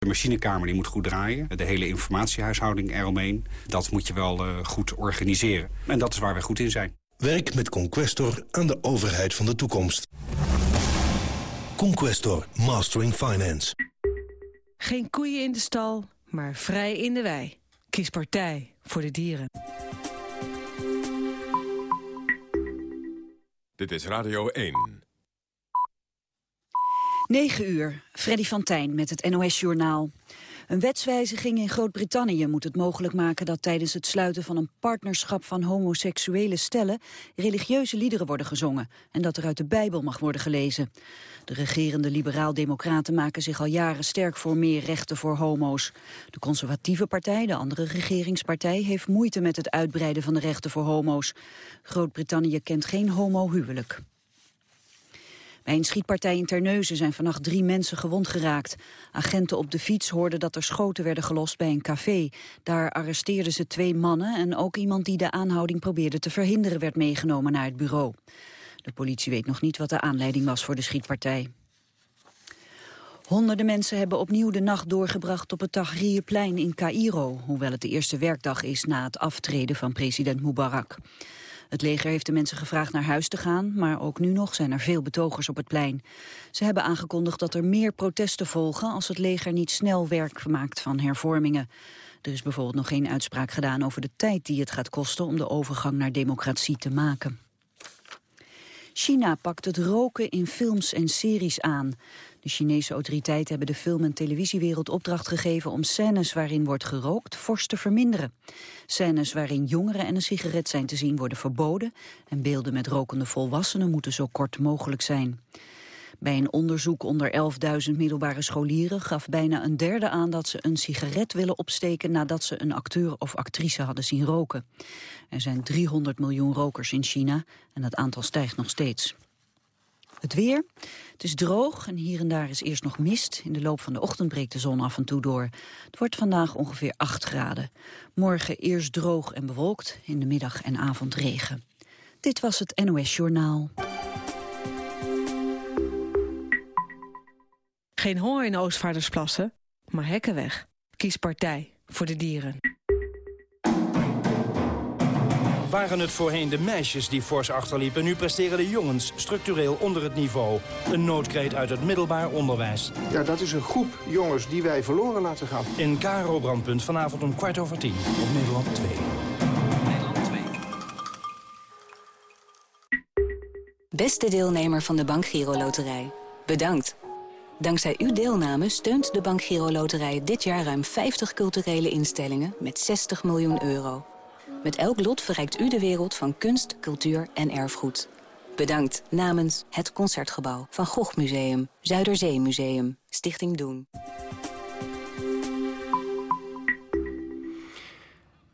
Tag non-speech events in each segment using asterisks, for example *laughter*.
De machinekamer die moet goed draaien. De hele informatiehuishouding eromheen. Dat moet je wel uh, goed organiseren. En dat is waar wij goed in zijn. Werk met Conquestor aan de overheid van de toekomst. Conquestor, Mastering Finance. Geen koeien in de stal, maar vrij in de wei. Kies partij voor de dieren. Dit is Radio 1. 9 uur, Freddy van Tijn met het NOS-journaal. Een wetswijziging in Groot-Brittannië moet het mogelijk maken dat tijdens het sluiten van een partnerschap van homoseksuele stellen religieuze liederen worden gezongen en dat er uit de Bijbel mag worden gelezen. De regerende liberaal-democraten maken zich al jaren sterk voor meer rechten voor homo's. De conservatieve partij, de andere regeringspartij, heeft moeite met het uitbreiden van de rechten voor homo's. Groot-Brittannië kent geen homohuwelijk. Bij een schietpartij in Terneuzen zijn vannacht drie mensen gewond geraakt. Agenten op de fiets hoorden dat er schoten werden gelost bij een café. Daar arresteerden ze twee mannen en ook iemand die de aanhouding probeerde te verhinderen werd meegenomen naar het bureau. De politie weet nog niet wat de aanleiding was voor de schietpartij. Honderden mensen hebben opnieuw de nacht doorgebracht op het Tahrirplein in Cairo, hoewel het de eerste werkdag is na het aftreden van president Mubarak. Het leger heeft de mensen gevraagd naar huis te gaan, maar ook nu nog zijn er veel betogers op het plein. Ze hebben aangekondigd dat er meer protesten volgen als het leger niet snel werk maakt van hervormingen. Er is bijvoorbeeld nog geen uitspraak gedaan over de tijd die het gaat kosten om de overgang naar democratie te maken. China pakt het roken in films en series aan. De Chinese autoriteiten hebben de film- en televisiewereld opdracht gegeven om scènes waarin wordt gerookt fors te verminderen. Scènes waarin jongeren en een sigaret zijn te zien worden verboden en beelden met rokende volwassenen moeten zo kort mogelijk zijn. Bij een onderzoek onder 11.000 middelbare scholieren gaf bijna een derde aan dat ze een sigaret willen opsteken nadat ze een acteur of actrice hadden zien roken. Er zijn 300 miljoen rokers in China en dat aantal stijgt nog steeds. Het weer. Het is droog en hier en daar is eerst nog mist. In de loop van de ochtend breekt de zon af en toe door. Het wordt vandaag ongeveer 8 graden. Morgen eerst droog en bewolkt, in de middag en avond regen. Dit was het NOS Journaal. Geen honger in Oostvaardersplassen, maar hekken weg. Kies partij voor de dieren. Waren het voorheen de meisjes die fors achterliepen... nu presteren de jongens structureel onder het niveau. Een noodkreet uit het middelbaar onderwijs. Ja, dat is een groep jongens die wij verloren laten gaan. In Karo Brandpunt vanavond om kwart over tien op Nederland 2. Nederland 2. Beste deelnemer van de Bank Giro Loterij. Bedankt. Dankzij uw deelname steunt de Bank Giro Loterij dit jaar ruim 50 culturele instellingen met 60 miljoen euro. Met elk lot verrijkt u de wereld van kunst, cultuur en erfgoed. Bedankt namens het Concertgebouw, Van Gogh Museum, Zuiderzee Museum, Stichting Doen.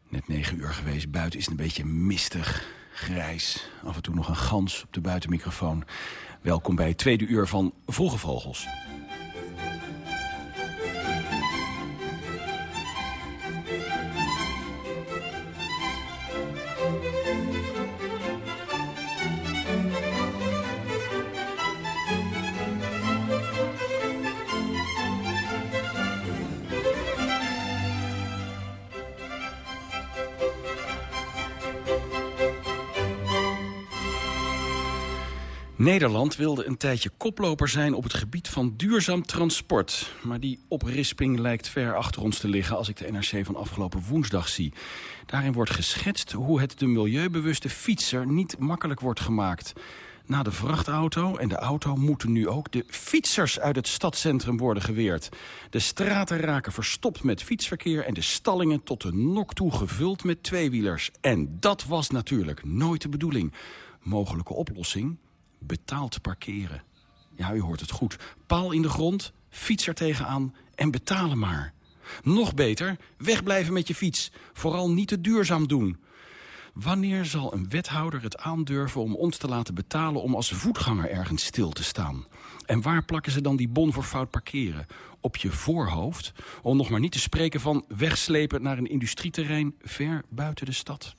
Net negen uur geweest, buiten is het een beetje mistig, grijs. Af en toe nog een gans op de buitenmicrofoon. Welkom bij het tweede uur van Vroege Vogels. Nederland wilde een tijdje koploper zijn op het gebied van duurzaam transport. Maar die oprisping lijkt ver achter ons te liggen als ik de NRC van afgelopen woensdag zie. Daarin wordt geschetst hoe het de milieubewuste fietser niet makkelijk wordt gemaakt. Na de vrachtauto en de auto moeten nu ook de fietsers uit het stadscentrum worden geweerd. De straten raken verstopt met fietsverkeer en de stallingen tot de nok toe gevuld met tweewielers. En dat was natuurlijk nooit de bedoeling. Mogelijke oplossing? Betaald parkeren. Ja, u hoort het goed. Paal in de grond, fiets er tegenaan en betalen maar. Nog beter, wegblijven met je fiets. Vooral niet te duurzaam doen. Wanneer zal een wethouder het aandurven om ons te laten betalen... om als voetganger ergens stil te staan? En waar plakken ze dan die bon voor fout parkeren? Op je voorhoofd? Om nog maar niet te spreken van wegslepen naar een industrieterrein... ver buiten de stad.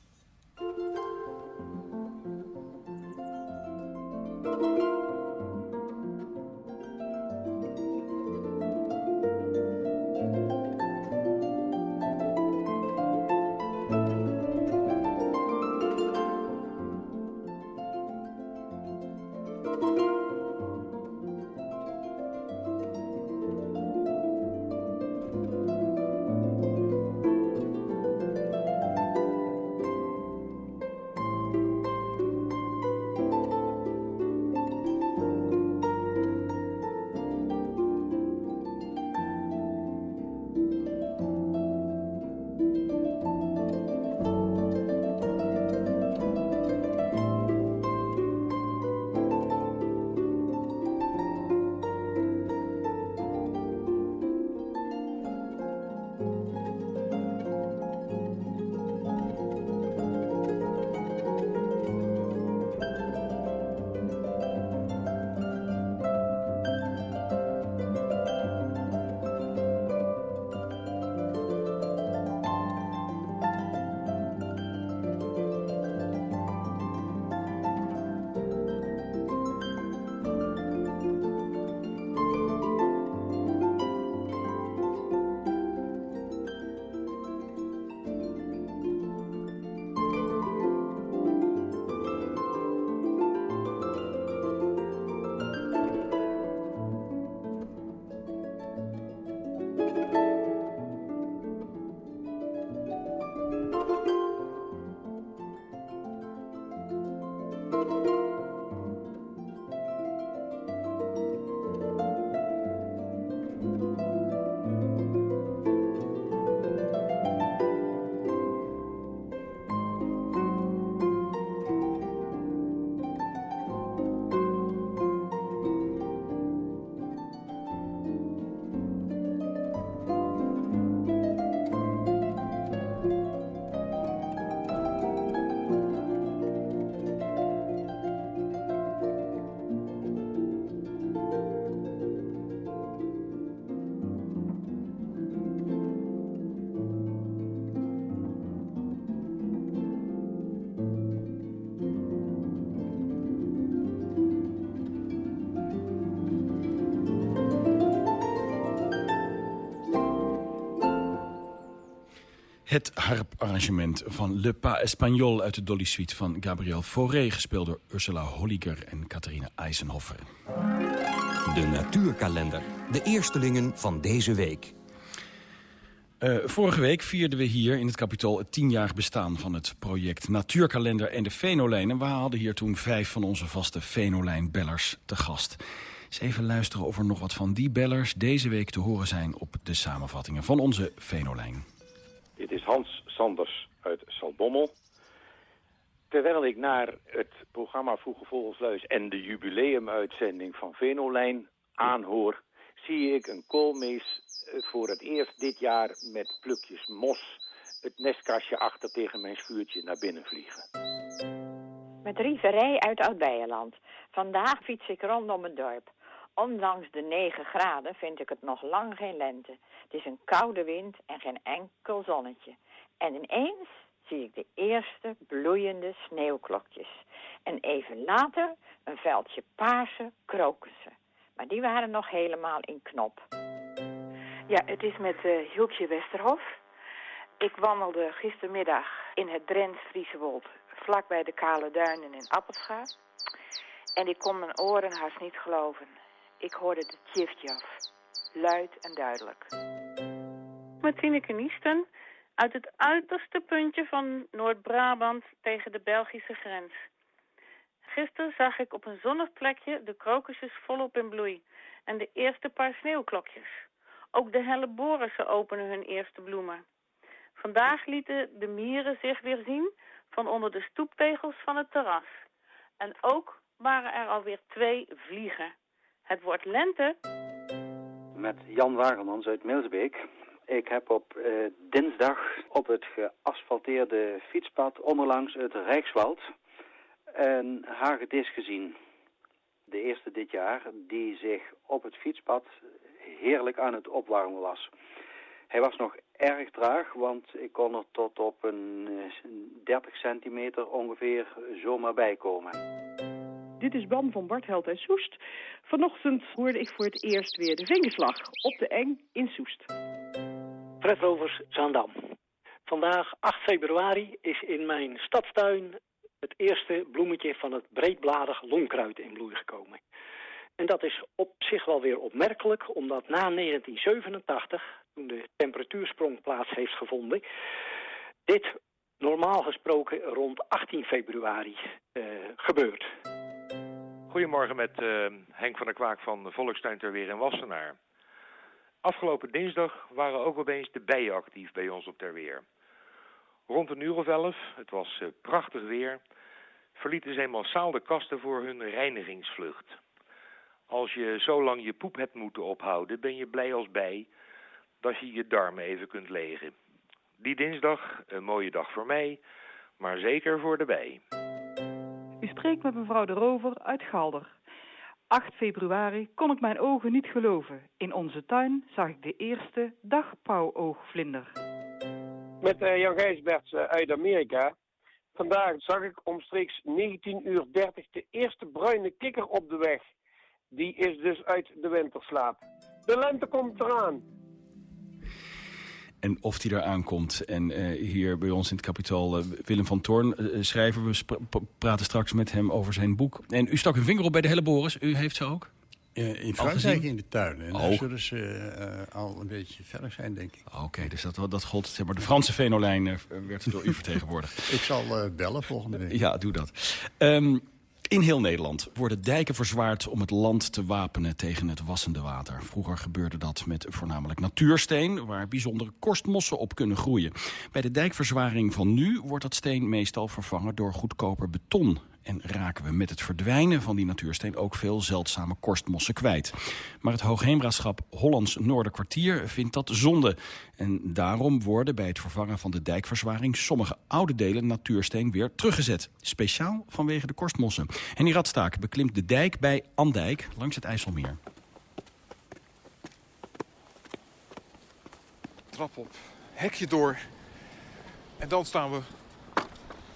Het harparrangement van Le Pas Espagnol uit de Dolly Suite van Gabriel Fauré... gespeeld door Ursula Holliger en Catharina Eisenhofer. De natuurkalender. De eerstelingen van deze week. Uh, vorige week vierden we hier in het Capitool het tienjarig bestaan van het project Natuurkalender en de Venolijn. En we hadden hier toen vijf van onze vaste Venolijn-bellers te gast. Eens even luisteren of er nog wat van die bellers deze week te horen zijn op de samenvattingen van onze Venolijn. Dit is Hans Sanders uit Salbommel. Terwijl ik naar het programma Vroege Vogelsluis en de jubileumuitzending van Venolijn aanhoor, zie ik een koolmees eh, voor het eerst dit jaar met plukjes mos het nestkastje achter tegen mijn schuurtje naar binnen vliegen. Met Rieverij uit Oud-Beijerland. Vandaag fiets ik rondom het dorp. Ondanks de 9 graden vind ik het nog lang geen lente. Het is een koude wind en geen enkel zonnetje. En ineens zie ik de eerste bloeiende sneeuwklokjes. En even later een veldje paarse krokussen. Maar die waren nog helemaal in knop. Ja, het is met uh, Hilkje Westerhof. Ik wandelde gistermiddag in het Drents Friese Wold, vlakbij de Kale Duinen in Appelscha. En ik kon mijn oren haast niet geloven. Ik hoorde de tjiftjaf, luid en duidelijk. Met Tineke Niesten uit het uiterste puntje van Noord-Brabant tegen de Belgische grens. Gisteren zag ik op een zonnig plekje de krokusjes volop in bloei en de eerste paar sneeuwklokjes. Ook de helleborissen openen hun eerste bloemen. Vandaag lieten de mieren zich weer zien van onder de stoeptegels van het terras. En ook waren er alweer twee vliegen. Het wordt lente. Met Jan Wagermans uit Milsbeek. Ik heb op eh, dinsdag op het geasfalteerde fietspad onderlangs het Rijkswald een hagedis gezien. De eerste dit jaar die zich op het fietspad heerlijk aan het opwarmen was. Hij was nog erg traag, want ik kon er tot op een 30 eh, centimeter ongeveer zomaar bij komen. Dit is Bam van Bartheld en Soest. Vanochtend hoorde ik voor het eerst weer de vingerslag op de Eng in Soest. Fred Rovers, Zaandam. Vandaag, 8 februari, is in mijn stadstuin het eerste bloemetje van het breedbladig longkruid in bloei gekomen. En dat is op zich wel weer opmerkelijk, omdat na 1987, toen de temperatuursprong plaats heeft gevonden, dit normaal gesproken rond 18 februari uh, gebeurt. Goedemorgen met uh, Henk van der Kwaak van Volkstuin ter Weer in Wassenaar. Afgelopen dinsdag waren ook opeens de bijen actief bij ons op ter Weer. Rond een uur of elf, het was uh, prachtig weer, verlieten zij massaal de kasten voor hun reinigingsvlucht. Als je zo lang je poep hebt moeten ophouden, ben je blij als bij dat je je darmen even kunt legen. Die dinsdag, een mooie dag voor mij, maar zeker voor de bij. U spreekt met mevrouw de Rover uit Galder. 8 februari kon ik mijn ogen niet geloven. In onze tuin zag ik de eerste dagpauwoogvlinder. Met uh, Jan Gijsberts uh, uit Amerika. Vandaag zag ik omstreeks 19.30 uur de eerste bruine kikker op de weg. Die is dus uit de winterslaap. De lente komt eraan. En of die eraan komt. En uh, hier bij ons in het kapitaal uh, Willem van Toorn, uh, schrijver. We praten straks met hem over zijn boek. En u stak een vinger op bij de Helleboris. U heeft ze ook? in Frankrijk in de tuin. En oh. daar zullen ze al een beetje verder zijn, denk ik. Oké, dus dat, dat gold. Zeg maar, de Franse venolijn werd door u *laughs* vertegenwoordigd. ik zal bellen volgende week. Ja, doe dat. Um, in heel Nederland worden dijken verzwaard om het land te wapenen tegen het wassende water. Vroeger gebeurde dat met voornamelijk natuursteen, waar bijzondere korstmossen op kunnen groeien. Bij de dijkverzwaring van nu wordt dat steen meestal vervangen door goedkoper beton en raken we met het verdwijnen van die natuursteen ook veel zeldzame korstmossen kwijt. Maar het Hoogheemraadschap Hollands Noorderkwartier vindt dat zonde. En daarom worden bij het vervangen van de dijkverzwaring sommige oude delen natuursteen weer teruggezet. Speciaal vanwege de korstmossen. En die radstaak beklimt de dijk bij Andijk langs het IJsselmeer. Trap op, hekje door. En dan staan we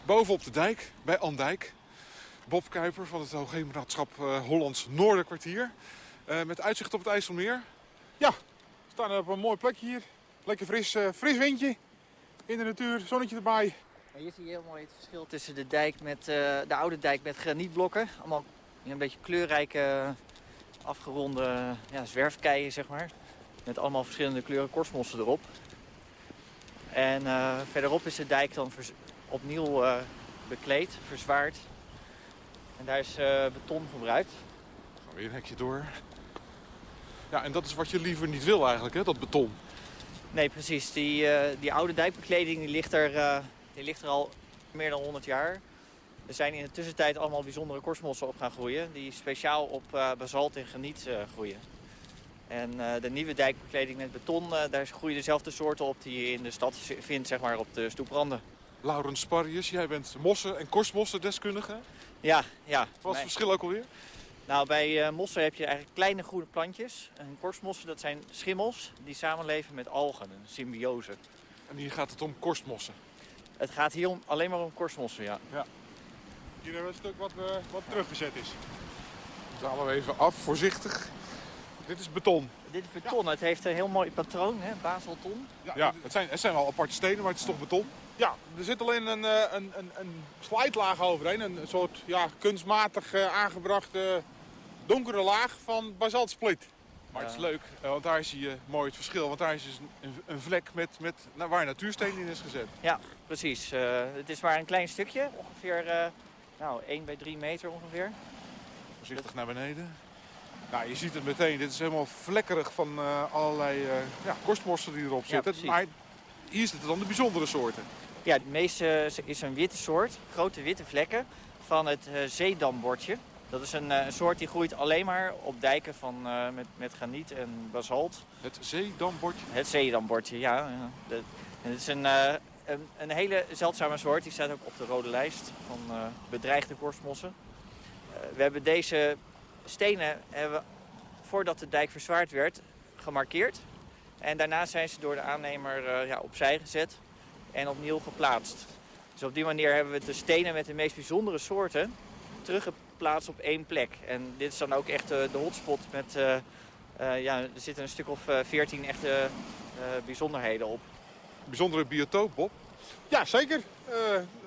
bovenop de dijk bij Andijk. Bob Kuiper van het Hoogheemraadschap uh, Hollands Noorderkwartier. Uh, met uitzicht op het IJsselmeer. Ja, we staan op een mooi plekje hier. Lekker fris, uh, fris windje. in de natuur, zonnetje erbij. hier zie je heel mooi het verschil tussen de dijk met de oude dijk met granietblokken. Allemaal een beetje kleurrijke afgeronde ja, zwerfkeien, zeg maar. Met allemaal verschillende kleuren korstmossen erop. En uh, verderop is de dijk dan opnieuw uh, bekleed, verzwaard. En daar is uh, beton gebruikt. Dan gaan we weer een hekje door. Ja, en dat is wat je liever niet wil eigenlijk, hè, dat beton. Nee, precies. Die, die oude dijkbekleding die ligt, er, die ligt er al meer dan 100 jaar. Er zijn in de tussentijd allemaal bijzondere korstmossen op gaan groeien... die speciaal op uh, basalt en graniet uh, groeien. En uh, de nieuwe dijkbekleding met beton, daar groeien dezelfde soorten op... die je in de stad vindt, zeg maar, op de stoepranden. Laurens Sparrius, jij bent mossen- en korstmossen deskundige. Ja, ja. Wat is het verschil ook alweer? Nou, bij mossen heb je eigenlijk kleine groene plantjes. En korstmossen, dat zijn schimmels die samenleven met algen, een symbiose. En hier gaat het om korstmossen? Het gaat hier om, alleen maar om korstmossen, ja. ja. Hier hebben we een stuk wat, uh, wat teruggezet is. Dat halen we even af, voorzichtig. Dit is beton. Dit is beton. Het heeft een heel mooi patroon, hè? baselton. Ja, ja het, zijn, het zijn wel aparte stenen, maar het is toch beton? Ja, er zit alleen een, een, een, een slijtlaag overheen. Een soort ja, kunstmatig uh, aangebrachte donkere laag van basaltsplit. Maar het is leuk, want daar zie je mooi het verschil. Want daar is dus een, een vlek met, met, nou, waar natuursteen in is gezet. Ja, precies. Uh, het is maar een klein stukje, ongeveer uh, nou, 1 bij 3 meter ongeveer. Voorzichtig naar beneden. Nou, je ziet het meteen. Dit is helemaal vlekkerig van uh, allerlei ja, korstmossen die erop zitten. Ja, maar hier zitten dan de bijzondere soorten. Ja, het meeste is een witte soort. Grote witte vlekken van het zeedambordje. Dat is een, een, soort die groeit alleen maar op dijken van, uh, met, met graniet en basalt. Het zeedambordje? Het zeedambordje, ja. De, het is een, uh, een, een, hele zeldzame soort. Die staat ook op de rode lijst van uh, bedreigde korstmossen. we hebben deze stenen, hebben, voordat de dijk verzwaard werd, gemarkeerd. En daarna zijn ze door de aannemer ja, opzij gezet en opnieuw geplaatst. Dus op die manier hebben we de stenen met de meest bijzondere soorten teruggeplaatst op één plek. En dit is dan ook echt uh, de hotspot met, uh, uh, ja, er zitten een stuk of veertien echte bijzonderheden op. Bijzondere biotoop, Bob? Ja, zeker.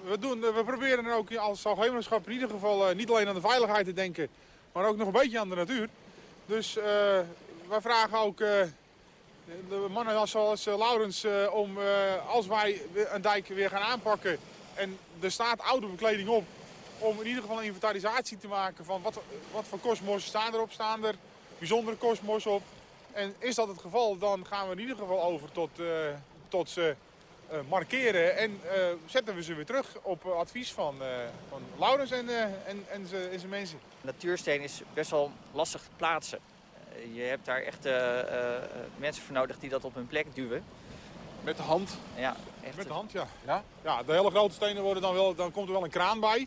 we, doen, we proberen ook als algemeenschap in ieder geval niet alleen aan de veiligheid te denken, maar ook nog een beetje aan de natuur. Dus wij vragen ook de mannen zoals Laurens om als wij een dijk weer gaan aanpakken en er staat oude bekleding op, om in ieder geval een inventarisatie te maken van wat, wat voor kosmossen staan erop. Staan er bijzondere kosmossen op? En is dat het geval, dan gaan we in ieder geval over tot, tot ze markeren. En uh, zetten we ze weer terug op advies van, van Laurens en, en, en zijn mensen. Natuursteen is best wel lastig te plaatsen. je hebt daar echt mensen voor nodig die dat op hun plek duwen. Met de hand? Ja, echt. Met de hand, ja. ja. Ja, de hele grote stenen worden dan wel, dan komt er wel een kraan bij.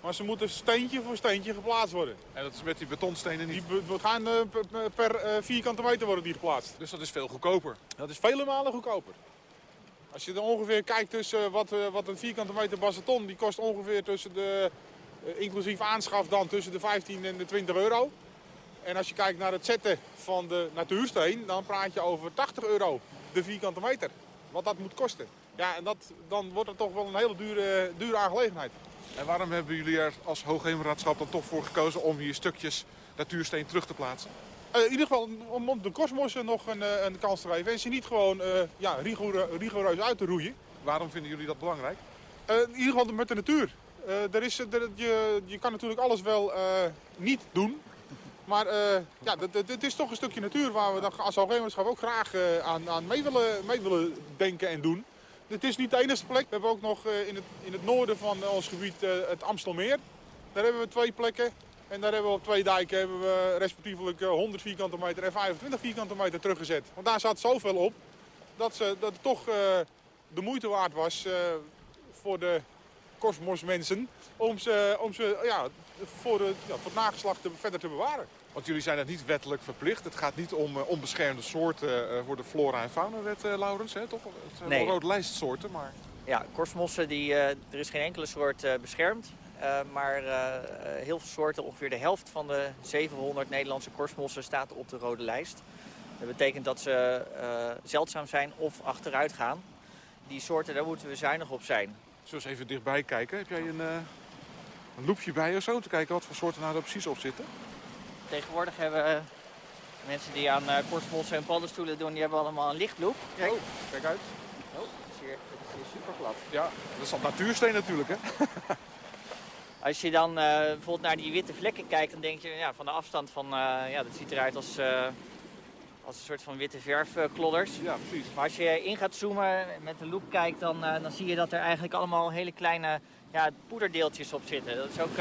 Maar ze moeten steentje voor steentje geplaatst worden. En dat is met die betonstenen niet? Die gaan uh, per uh, vierkante meter worden die geplaatst. Dus dat is veel goedkoper? Dat is vele malen goedkoper. Als je er ongeveer kijkt tussen wat, uh, wat een vierkante meter basaton, die kost ongeveer tussen de, inclusief aanschaf dan, tussen de 15 en de 20 euro. En als je kijkt naar het zetten van de natuursteen, dan praat je over 80 euro de vierkante meter. Wat dat moet kosten. Ja, en dat, dan wordt het toch wel een hele dure, dure aangelegenheid. En waarom hebben jullie er als Hoogheemraadschap dan toch voor gekozen om hier stukjes natuursteen terug te plaatsen? Uh, in ieder geval om de kosmossen nog een, uh, een kans te geven. En ze niet gewoon uh, ja, rigoureus, uit te roeien. Waarom vinden jullie dat belangrijk? in ieder geval met de natuur. is, je, je kan natuurlijk alles wel niet doen. Maar ja, het is toch een stukje natuur waar we als Hoogheemraadschap ook graag aan, aan mee, willen, willen denken en doen. Het is niet de enige plek. We hebben ook nog in het, in het noorden van ons gebied het Amstelmeer. Daar hebben we twee plekken. En daar hebben we op twee dijken hebben we respectievelijk 100 vierkante meter en 25 vierkante meter teruggezet. Want daar zat zoveel op dat, ze, dat het toch uh, de moeite waard was uh, voor de kosmosmensen om ze, om ze ja, voor, de, ja, voor het nageslacht te, verder te bewaren. Want jullie zijn het niet wettelijk verplicht. Het gaat niet om uh, onbeschermde soorten uh, voor de flora- en faunawet, uh, Laurens. Hè, toch? Het zijn nee. wel rode lijstsoorten, maar... Ja, korstmossen, die, er is geen enkele soort beschermd. Maar heel veel soorten, ongeveer de helft van de 700 Nederlandse korstmossen staat op de rode lijst. Dat betekent dat ze zeldzaam zijn of achteruit gaan. die soorten, daar moeten we zuinig op zijn. Zullen we eens even dichtbij kijken? Heb jij een, uh, een loepje bij of zo, om te kijken wat voor soorten nou er precies op zitten? Tegenwoordig hebben uh, mensen die aan uh, korstmossen en paddenstoelen doen, die hebben allemaal een lichtloop. Kijk, oh, kijk uit. Oh, het is hier, het is hier super glad. Ja, dat is al natuursteen natuurlijk, hè? *laughs* Als je dan bijvoorbeeld naar die witte vlekken kijkt, dan denk je ja, van de afstand van, ja, dat ziet eruit als als een soort van witte verfklodders. Ja, precies. Maar als je in gaat zoomen, met de loop kijkt, dan, dan zie je dat er eigenlijk allemaal hele kleine ja, poederdeeltjes op zitten. Dat is ook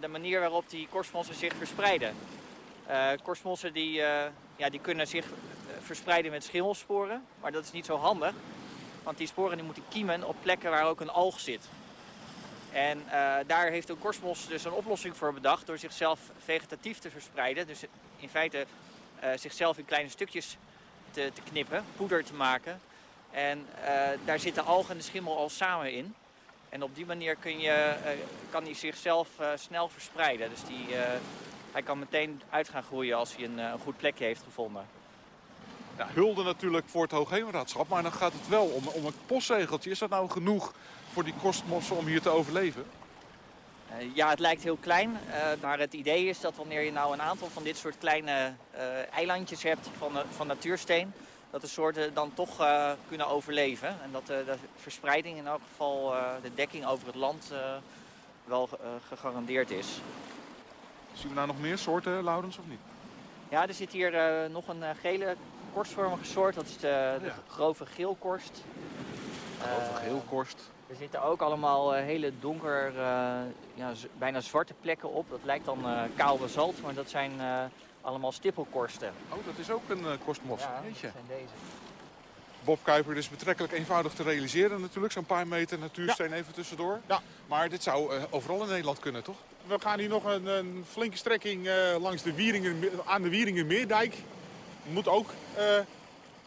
de manier waarop die korstmossen zich verspreiden. Uh, korstmossen die, ja, die kunnen zich verspreiden met schimmelsporen, maar dat is niet zo handig. Want die sporen die moeten kiemen op plekken waar ook een alg zit. En daar heeft een korstmos dus een oplossing voor bedacht door zichzelf vegetatief te verspreiden. Dus in feite uh, zichzelf in kleine stukjes te, te, knippen, poeder te maken. En uh, daar zitten algen en de schimmel al samen in. En op die manier kun je, kan hij zichzelf snel verspreiden. Dus die, hij kan meteen uit gaan groeien als hij een, een goed plekje heeft gevonden. Ja, hulde natuurlijk voor het Hoogheemraadschap, maar dan gaat het wel om, om een postzegeltje. Is dat nou genoeg voor die kostmossen om hier te overleven? Uh, ja, het lijkt heel klein, uh, maar het idee is dat wanneer je nou een aantal van dit soort kleine uh, eilandjes hebt van, van natuursteen, dat de soorten dan toch kunnen overleven. En dat de verspreiding in elk geval, de dekking over het land, wel gegarandeerd is. Zien we nou nog meer soorten, Laurens, of niet? Ja, er zit hier nog een gele korstvormige soort, dat is de, de ja. grove geelkorst. Grove geelkorst. Er zitten ook allemaal hele donker, uh, ja, bijna zwarte plekken op. Dat lijkt dan uh, kaal basalt, maar dat zijn uh, allemaal stippelkorsten. Oh, dat is ook een korstmos. Ja, dat zijn deze. Bob Kuiper is betrekkelijk eenvoudig te realiseren natuurlijk. Zo'n paar meter natuursteen ja. even tussendoor. Ja. Maar dit zou overal in Nederland kunnen, toch? We gaan hier nog een, een flinke strekking langs de Wieringen, aan de Wieringenmeerdijk. Moet ook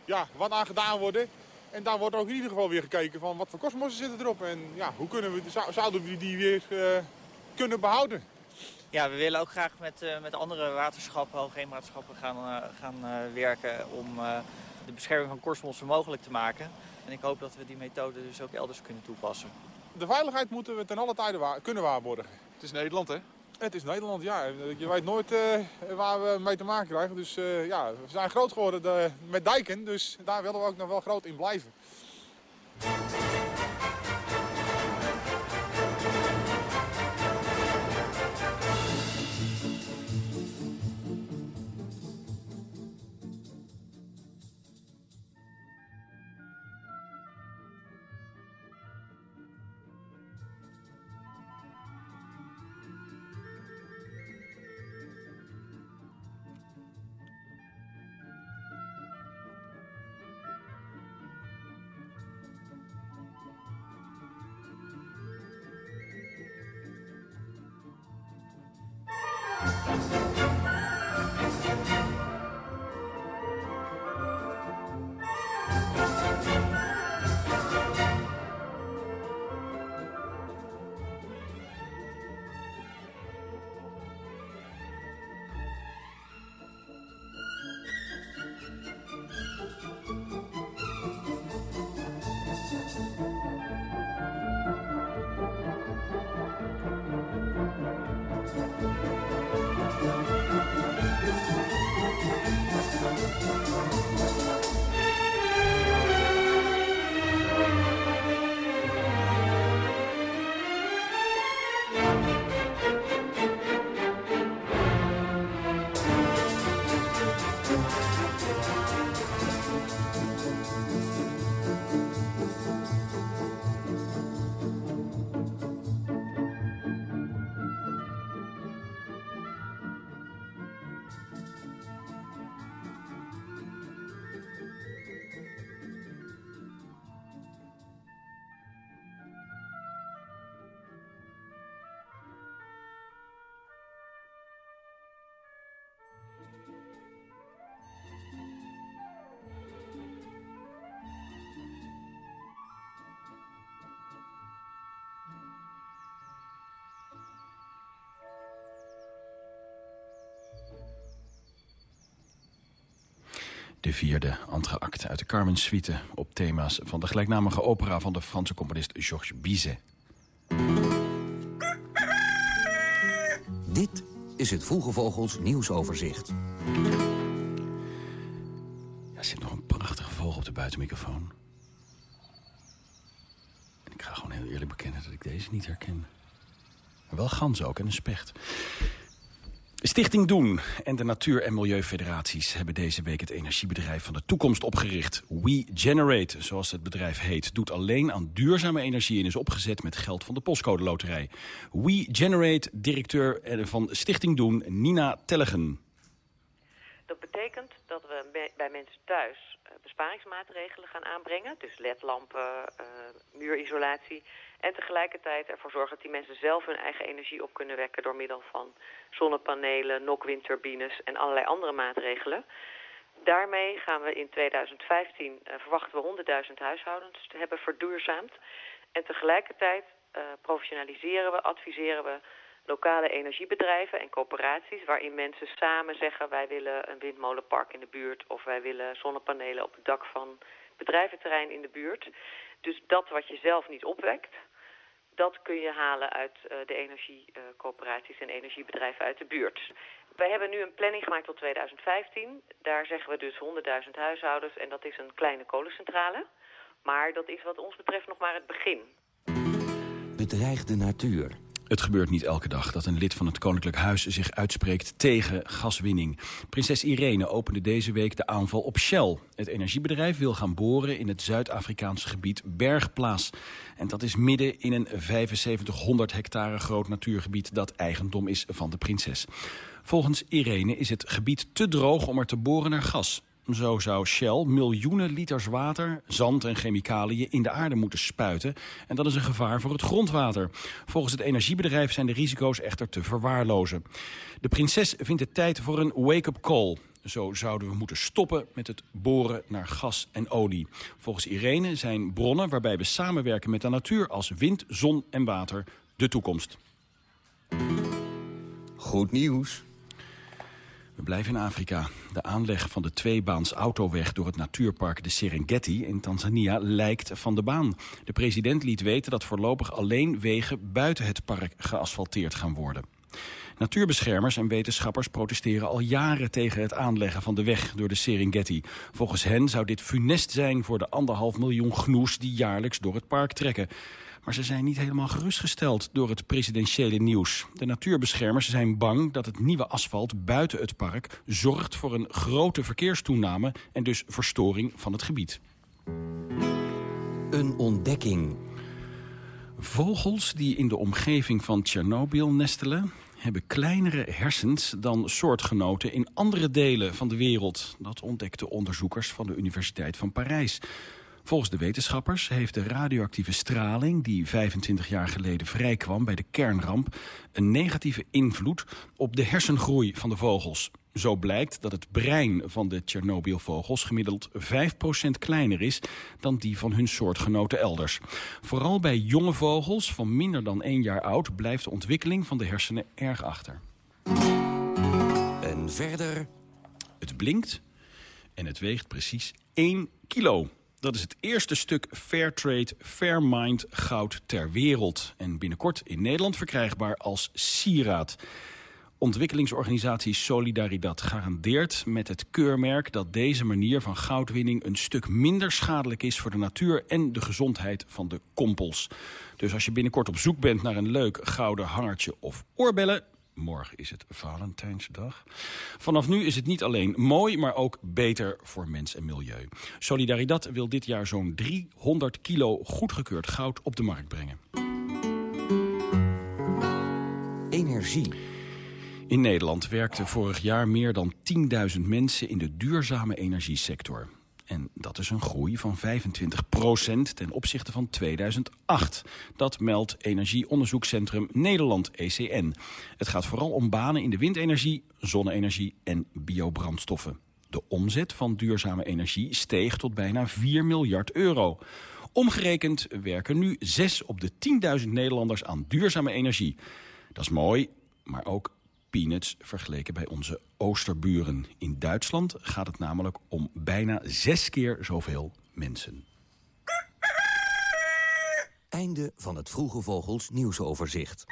ja, wat aan gedaan worden. En daar wordt ook in ieder geval weer gekeken van wat voor kosmossen zitten erop. En ja, hoe kunnen we, zouden we die weer uh, kunnen behouden? Ja, we willen ook graag met, uh, met andere waterschappen, hoogheemraadschappen gaan, uh, gaan werken om de bescherming van korstmossen mogelijk te maken. En ik hoop dat we die methode dus ook elders kunnen toepassen. De veiligheid moeten we ten alle tijde wa kunnen waarborgen. Het is Nederland, hè? Het is Nederland, ja. Je weet nooit uh, waar we mee te maken krijgen. Dus uh, ja, we zijn groot geworden de, met dijken, dus daar willen we ook nog wel groot in blijven. De vierde acte uit de Carmen Suite op thema's van de gelijknamige opera van de Franse componist Georges Bizet. Dit is het Vroege Vogels nieuwsoverzicht. Ja, er zit nog een prachtige vogel op de buitenmicrofoon. En ik ga gewoon heel eerlijk bekennen dat ik deze niet herken. Maar wel gans ook en een specht. Stichting Doen en de Natuur- en Milieufederaties hebben deze week het energiebedrijf van de toekomst opgericht. We Generate, zoals het bedrijf heet, doet alleen aan duurzame energie en is opgezet met geld van de postcode loterij. We Generate, directeur van Stichting Doen, Nina Tellegen. Dat betekent dat we bij mensen thuis eh, besparingsmaatregelen gaan aanbrengen. Dus ledlampen, uh, muurisolatie en tegelijkertijd ervoor zorgen dat die mensen zelf hun eigen energie op kunnen wekken... door middel van zonnepanelen, nokwindturbines en allerlei andere maatregelen. Daarmee gaan we in 2015, uh, verwachten we 100.000 huishoudens te hebben verduurzaamd. En tegelijkertijd uh, professionaliseren we, adviseren we lokale energiebedrijven en coöperaties... waarin mensen samen zeggen wij willen een windmolenpark in de buurt... of wij willen zonnepanelen op het dak van bedrijventerrein in de buurt. Dus dat wat je zelf niet opwekt, dat kun je halen uit uh, de energiecoöperaties en energiebedrijven uit de buurt. Wij hebben nu een planning gemaakt tot 2015. Daar zeggen we dus 100.000 huishoudens en dat is een kleine kolencentrale. Maar dat is wat ons betreft nog maar het begin. Bedreigde natuur. Het gebeurt niet elke dag dat een lid van het Koninklijk Huis zich uitspreekt tegen gaswinning. Prinses Irene opende deze week de aanval op Shell. Het energiebedrijf wil gaan boren in het Zuid-Afrikaanse gebied Bergplaas. En dat is midden in een 7500 hectare groot natuurgebied dat eigendom is van de prinses. Volgens Irene is het gebied te droog om er te boren naar gas. Zo zou Shell miljoenen liters water, zand en chemicaliën in de aarde moeten spuiten. En dat is een gevaar voor het grondwater. Volgens het energiebedrijf zijn de risico's echter te verwaarlozen. De prinses vindt het tijd voor een wake-up call. Zo zouden we moeten stoppen met het boren naar gas en olie. Volgens Irene zijn bronnen waarbij we samenwerken met de natuur als wind, zon en water de toekomst. Goed nieuws. We blijven in Afrika. De aanleg van de tweebaans autoweg door het natuurpark de Serengeti in Tanzania lijkt van de baan. De president liet weten dat voorlopig alleen wegen buiten het park geasfalteerd gaan worden. Natuurbeschermers en wetenschappers protesteren al jaren tegen het aanleggen van de weg door de Serengeti. Volgens hen zou dit funest zijn voor de anderhalf miljoen gnoes die jaarlijks door het park trekken. Maar ze zijn niet helemaal gerustgesteld door het presidentiële nieuws. De natuurbeschermers zijn bang dat het nieuwe asfalt buiten het park... zorgt voor een grote verkeerstoename en dus verstoring van het gebied. Een ontdekking. Vogels die in de omgeving van Tsjernobyl nestelen hebben kleinere hersens dan soortgenoten in andere delen van de wereld. Dat ontdekten onderzoekers van de Universiteit van Parijs. Volgens de wetenschappers heeft de radioactieve straling... die 25 jaar geleden vrijkwam bij de kernramp... een negatieve invloed op de hersengroei van de vogels. Zo blijkt dat het brein van de Tsjernobylvogels gemiddeld 5% kleiner is dan die van hun soortgenoten elders. Vooral bij jonge vogels van minder dan één jaar oud blijft de ontwikkeling van de hersenen erg achter. En verder? Het blinkt en het weegt precies 1 kilo. Dat is het eerste stuk Fairtrade Fairmind goud ter wereld. En binnenkort in Nederland verkrijgbaar als sieraad. Ontwikkelingsorganisatie Solidaridad garandeert met het keurmerk... dat deze manier van goudwinning een stuk minder schadelijk is... voor de natuur en de gezondheid van de kompels. Dus als je binnenkort op zoek bent naar een leuk gouden hangertje of oorbellen... Morgen is het Valentijnsdag. Vanaf nu is het niet alleen mooi, maar ook beter voor mens en milieu. Solidaridad wil dit jaar zo'n 300 kilo goedgekeurd goud op de markt brengen. Energie. In Nederland werkten vorig jaar meer dan 10.000 mensen in de duurzame energiesector. En dat is een groei van 25% ten opzichte van 2008. Dat meldt Energieonderzoekscentrum Nederland, ECN. Het gaat vooral om banen in de windenergie, zonne-energie en biobrandstoffen. De omzet van duurzame energie steeg tot bijna 4 miljard euro. Omgerekend werken nu 6 op de 10.000 Nederlanders aan duurzame energie. Dat is mooi, maar ook peanuts vergeleken bij onze oosterburen. In Duitsland gaat het namelijk om bijna zes keer zoveel mensen. Einde van het Vroege Vogels nieuwsoverzicht.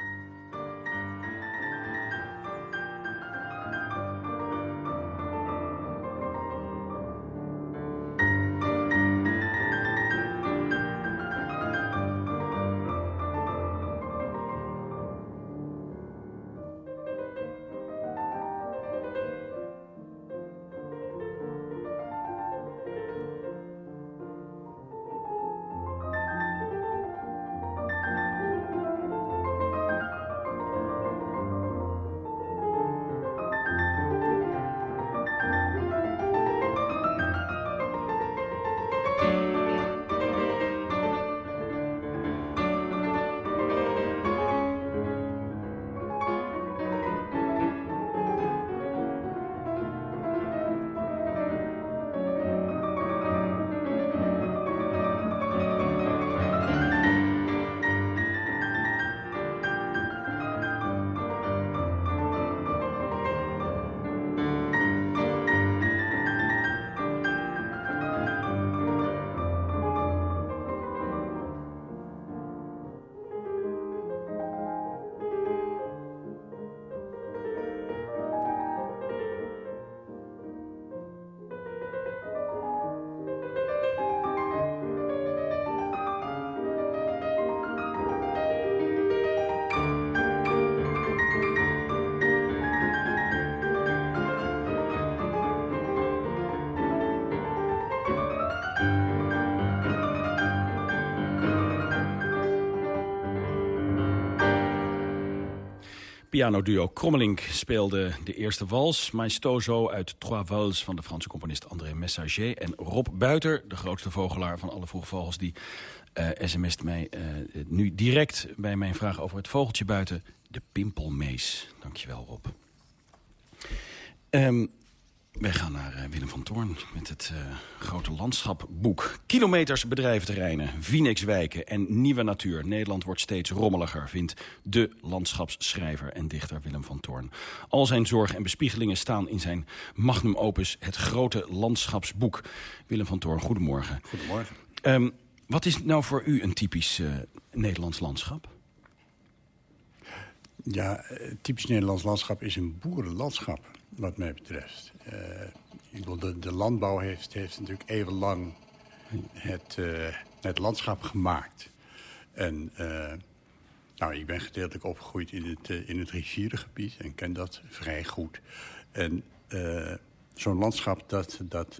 Pianoduo Krommelink speelde de eerste wals. Maestoso uit Trois Vals van de Franse componist André Messager. En Rob Buiter, de grootste vogelaar van alle vroege vogels... die uh, sms't mij uh, nu direct bij mijn vraag over het vogeltje buiten. De pimpelmees. Dankjewel, Rob. Um, wij gaan naar uh, Willem van Toorn met het uh, grote landschapboek. Kilometers bedrijventerreinen, Phoenixwijken en nieuwe natuur. Nederland wordt steeds rommeliger, vindt de landschapsschrijver en dichter Willem van Toorn. Al zijn zorgen en bespiegelingen staan in zijn magnum opus... het grote landschapsboek. Willem van Toorn, goedemorgen. Goedemorgen. Um, wat is nou voor u een typisch uh, Nederlands landschap? Ja, typisch Nederlands landschap is een boerenlandschap wat mij betreft. Uh, de, de, landbouw heeft, heeft natuurlijk eeuwenlang het, uh, het landschap gemaakt. En uh, nou, ik ben gedeeltelijk opgegroeid in het, in het rivierengebied en ken dat vrij goed. En zo'n landschap dat, dat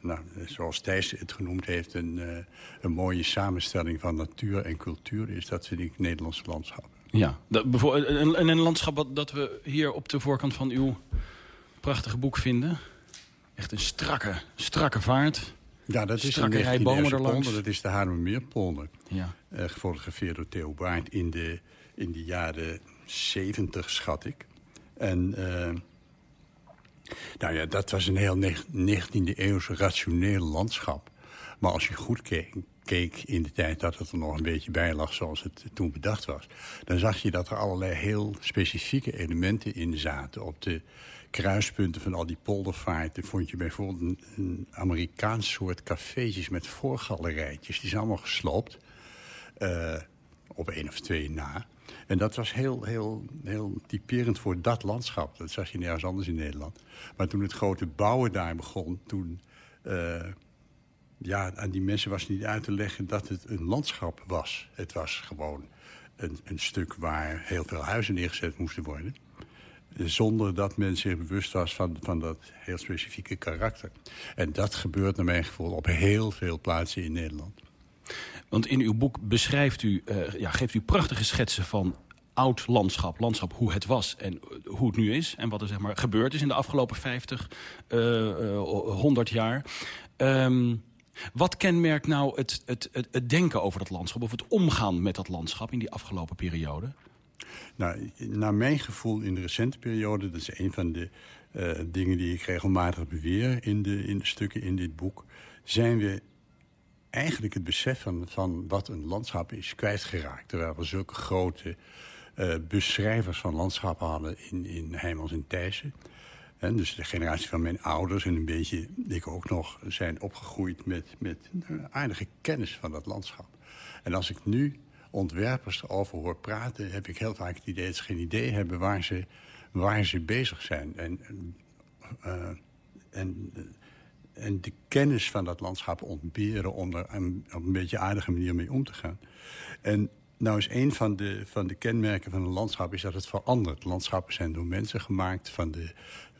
nou, zoals Thijs het genoemd heeft... Een, een mooie samenstelling van natuur en cultuur is, dat vind ik Nederlandse landschap. Ja, dat, een, een, een landschap dat we hier op de voorkant van uw prachtige boek vinden. Echt een strakke, strakke vaart. Ja, dat is strakke rij bomen erlangs. Dat is de Haarlemmermeerpolder. Ja. Uh, gefotografeerd door Theo Baart in de, in de jaren 70, schat ik. En uh, nou ja, dat was een heel 19e eeuwse rationeel landschap. Maar als je goed keek, keek in de tijd dat het er nog een beetje bij lag zoals het toen bedacht was... dan zag je dat er allerlei heel specifieke elementen in zaten. Op de kruispunten van al die poldervaarten... vond je bijvoorbeeld een, Amerikaans soort cafeetjes met voorgalerijtjes. Die zijn allemaal gesloopt. Uh, op één of twee na. En dat was heel, heel, heel typerend voor dat landschap. Dat zag je nergens anders in Nederland. Maar toen het grote bouwen daar begon... toen uh, ja, aan die mensen was niet uit te leggen dat het een landschap was. Het was gewoon een, een stuk waar heel veel huizen neergezet moesten worden zonder dat men zich bewust was van, van dat heel specifieke karakter. En dat gebeurt naar mijn gevoel op heel veel plaatsen in Nederland. Want in uw boek beschrijft u, uh, ja, geeft u prachtige schetsen van oud landschap. Landschap hoe het was en hoe het nu is. En wat er zeg maar, gebeurd is in de afgelopen 50, uh, uh, 100 jaar. Um, wat kenmerkt nou het, het, het, het denken over dat landschap... of het omgaan met dat landschap in die afgelopen periode? Nou, naar mijn gevoel in de recente periode... dat is een van de uh, dingen die ik regelmatig beweer in de, in stukken in dit boek... zijn we eigenlijk het besef van, wat een landschap is kwijtgeraakt. Terwijl we zulke grote uh, beschrijvers van landschappen hadden in, in en Thijssen. Dus de generatie van mijn ouders en een beetje ik ook nog... zijn opgegroeid met, met een aardige kennis van dat landschap. En als ik nu ontwerpers erover hoor praten... heb ik heel vaak het idee dat ze geen idee hebben waar ze, waar ze bezig zijn. En, uh, en, en de kennis van dat landschap ontberen... om er een, op een beetje aardige manier mee om te gaan. En nou is een van de, van de kenmerken van een landschap is dat het verandert. Landschappen zijn door mensen gemaakt van de,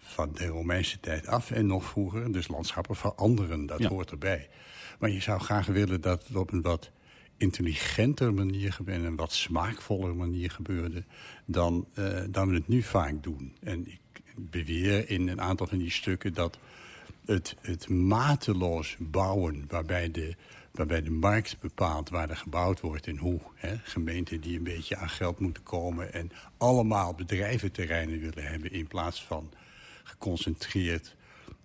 van de Romeinse tijd af en nog vroeger. Dus landschappen veranderen, dat hoort erbij. Maar je zou graag willen dat het op een wat intelligenter manier gebeurde... een wat smaakvoller manier gebeurde dan, uh, dan we het nu vaak doen. En ik beweer in een aantal van die stukken dat het, het mateloos bouwen... waarbij de, waarbij de markt bepaalt waar er gebouwd wordt en hoe. Hè? Gemeenten die een beetje aan geld moeten komen... en allemaal bedrijventerreinen willen hebben in plaats van geconcentreerd...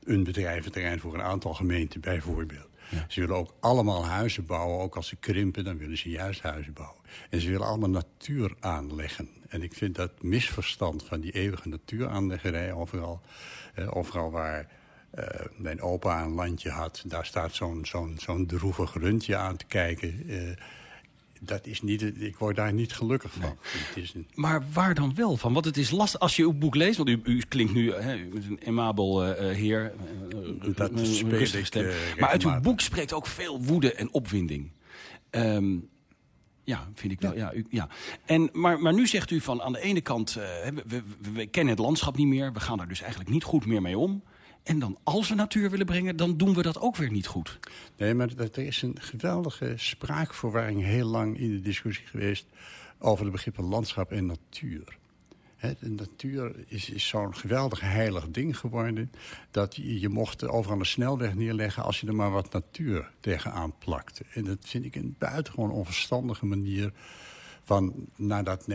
een bedrijventerrein voor een aantal gemeenten bijvoorbeeld. Ze willen ook allemaal huizen bouwen. Ook als ze krimpen, dan willen ze juist huizen bouwen. En ze willen allemaal natuur aanleggen. En ik vind dat misverstand van die eeuwige natuuraanleggerij overal... Eh, overal waar uh, mijn opa een landje had... daar staat zo'n zo'n zo'n droevig rundje aan te kijken... Uh, dat is niet, ik word daar niet gelukkig van. Het is een... Maar waar dan wel van? Want het is lastig als je uw boek leest. Want u, u klinkt nu hè, u bent een emabel uh, heer. Uh, dat ik, uh, Maar uit uw boek spreekt ook veel woede en opwinding. Um, ja, vind ik wel. Ja. ja, u, ja. En, maar, maar nu zegt u van aan de ene kant... we, we, we kennen het landschap niet meer. We gaan daar dus eigenlijk niet goed meer mee om. En dan, als we natuur willen brengen, dan doen we dat ook weer niet goed. Nee, maar er is een geweldige spraakverwarring heel lang in de discussie geweest... over de begrippen landschap en natuur. de natuur is, zo'n geweldig heilig ding geworden... dat je, je mocht overal een snelweg neerleggen als je er maar wat natuur tegenaan plakte. En dat vind ik een buitengewoon onverstandige manier... van, nou, dat,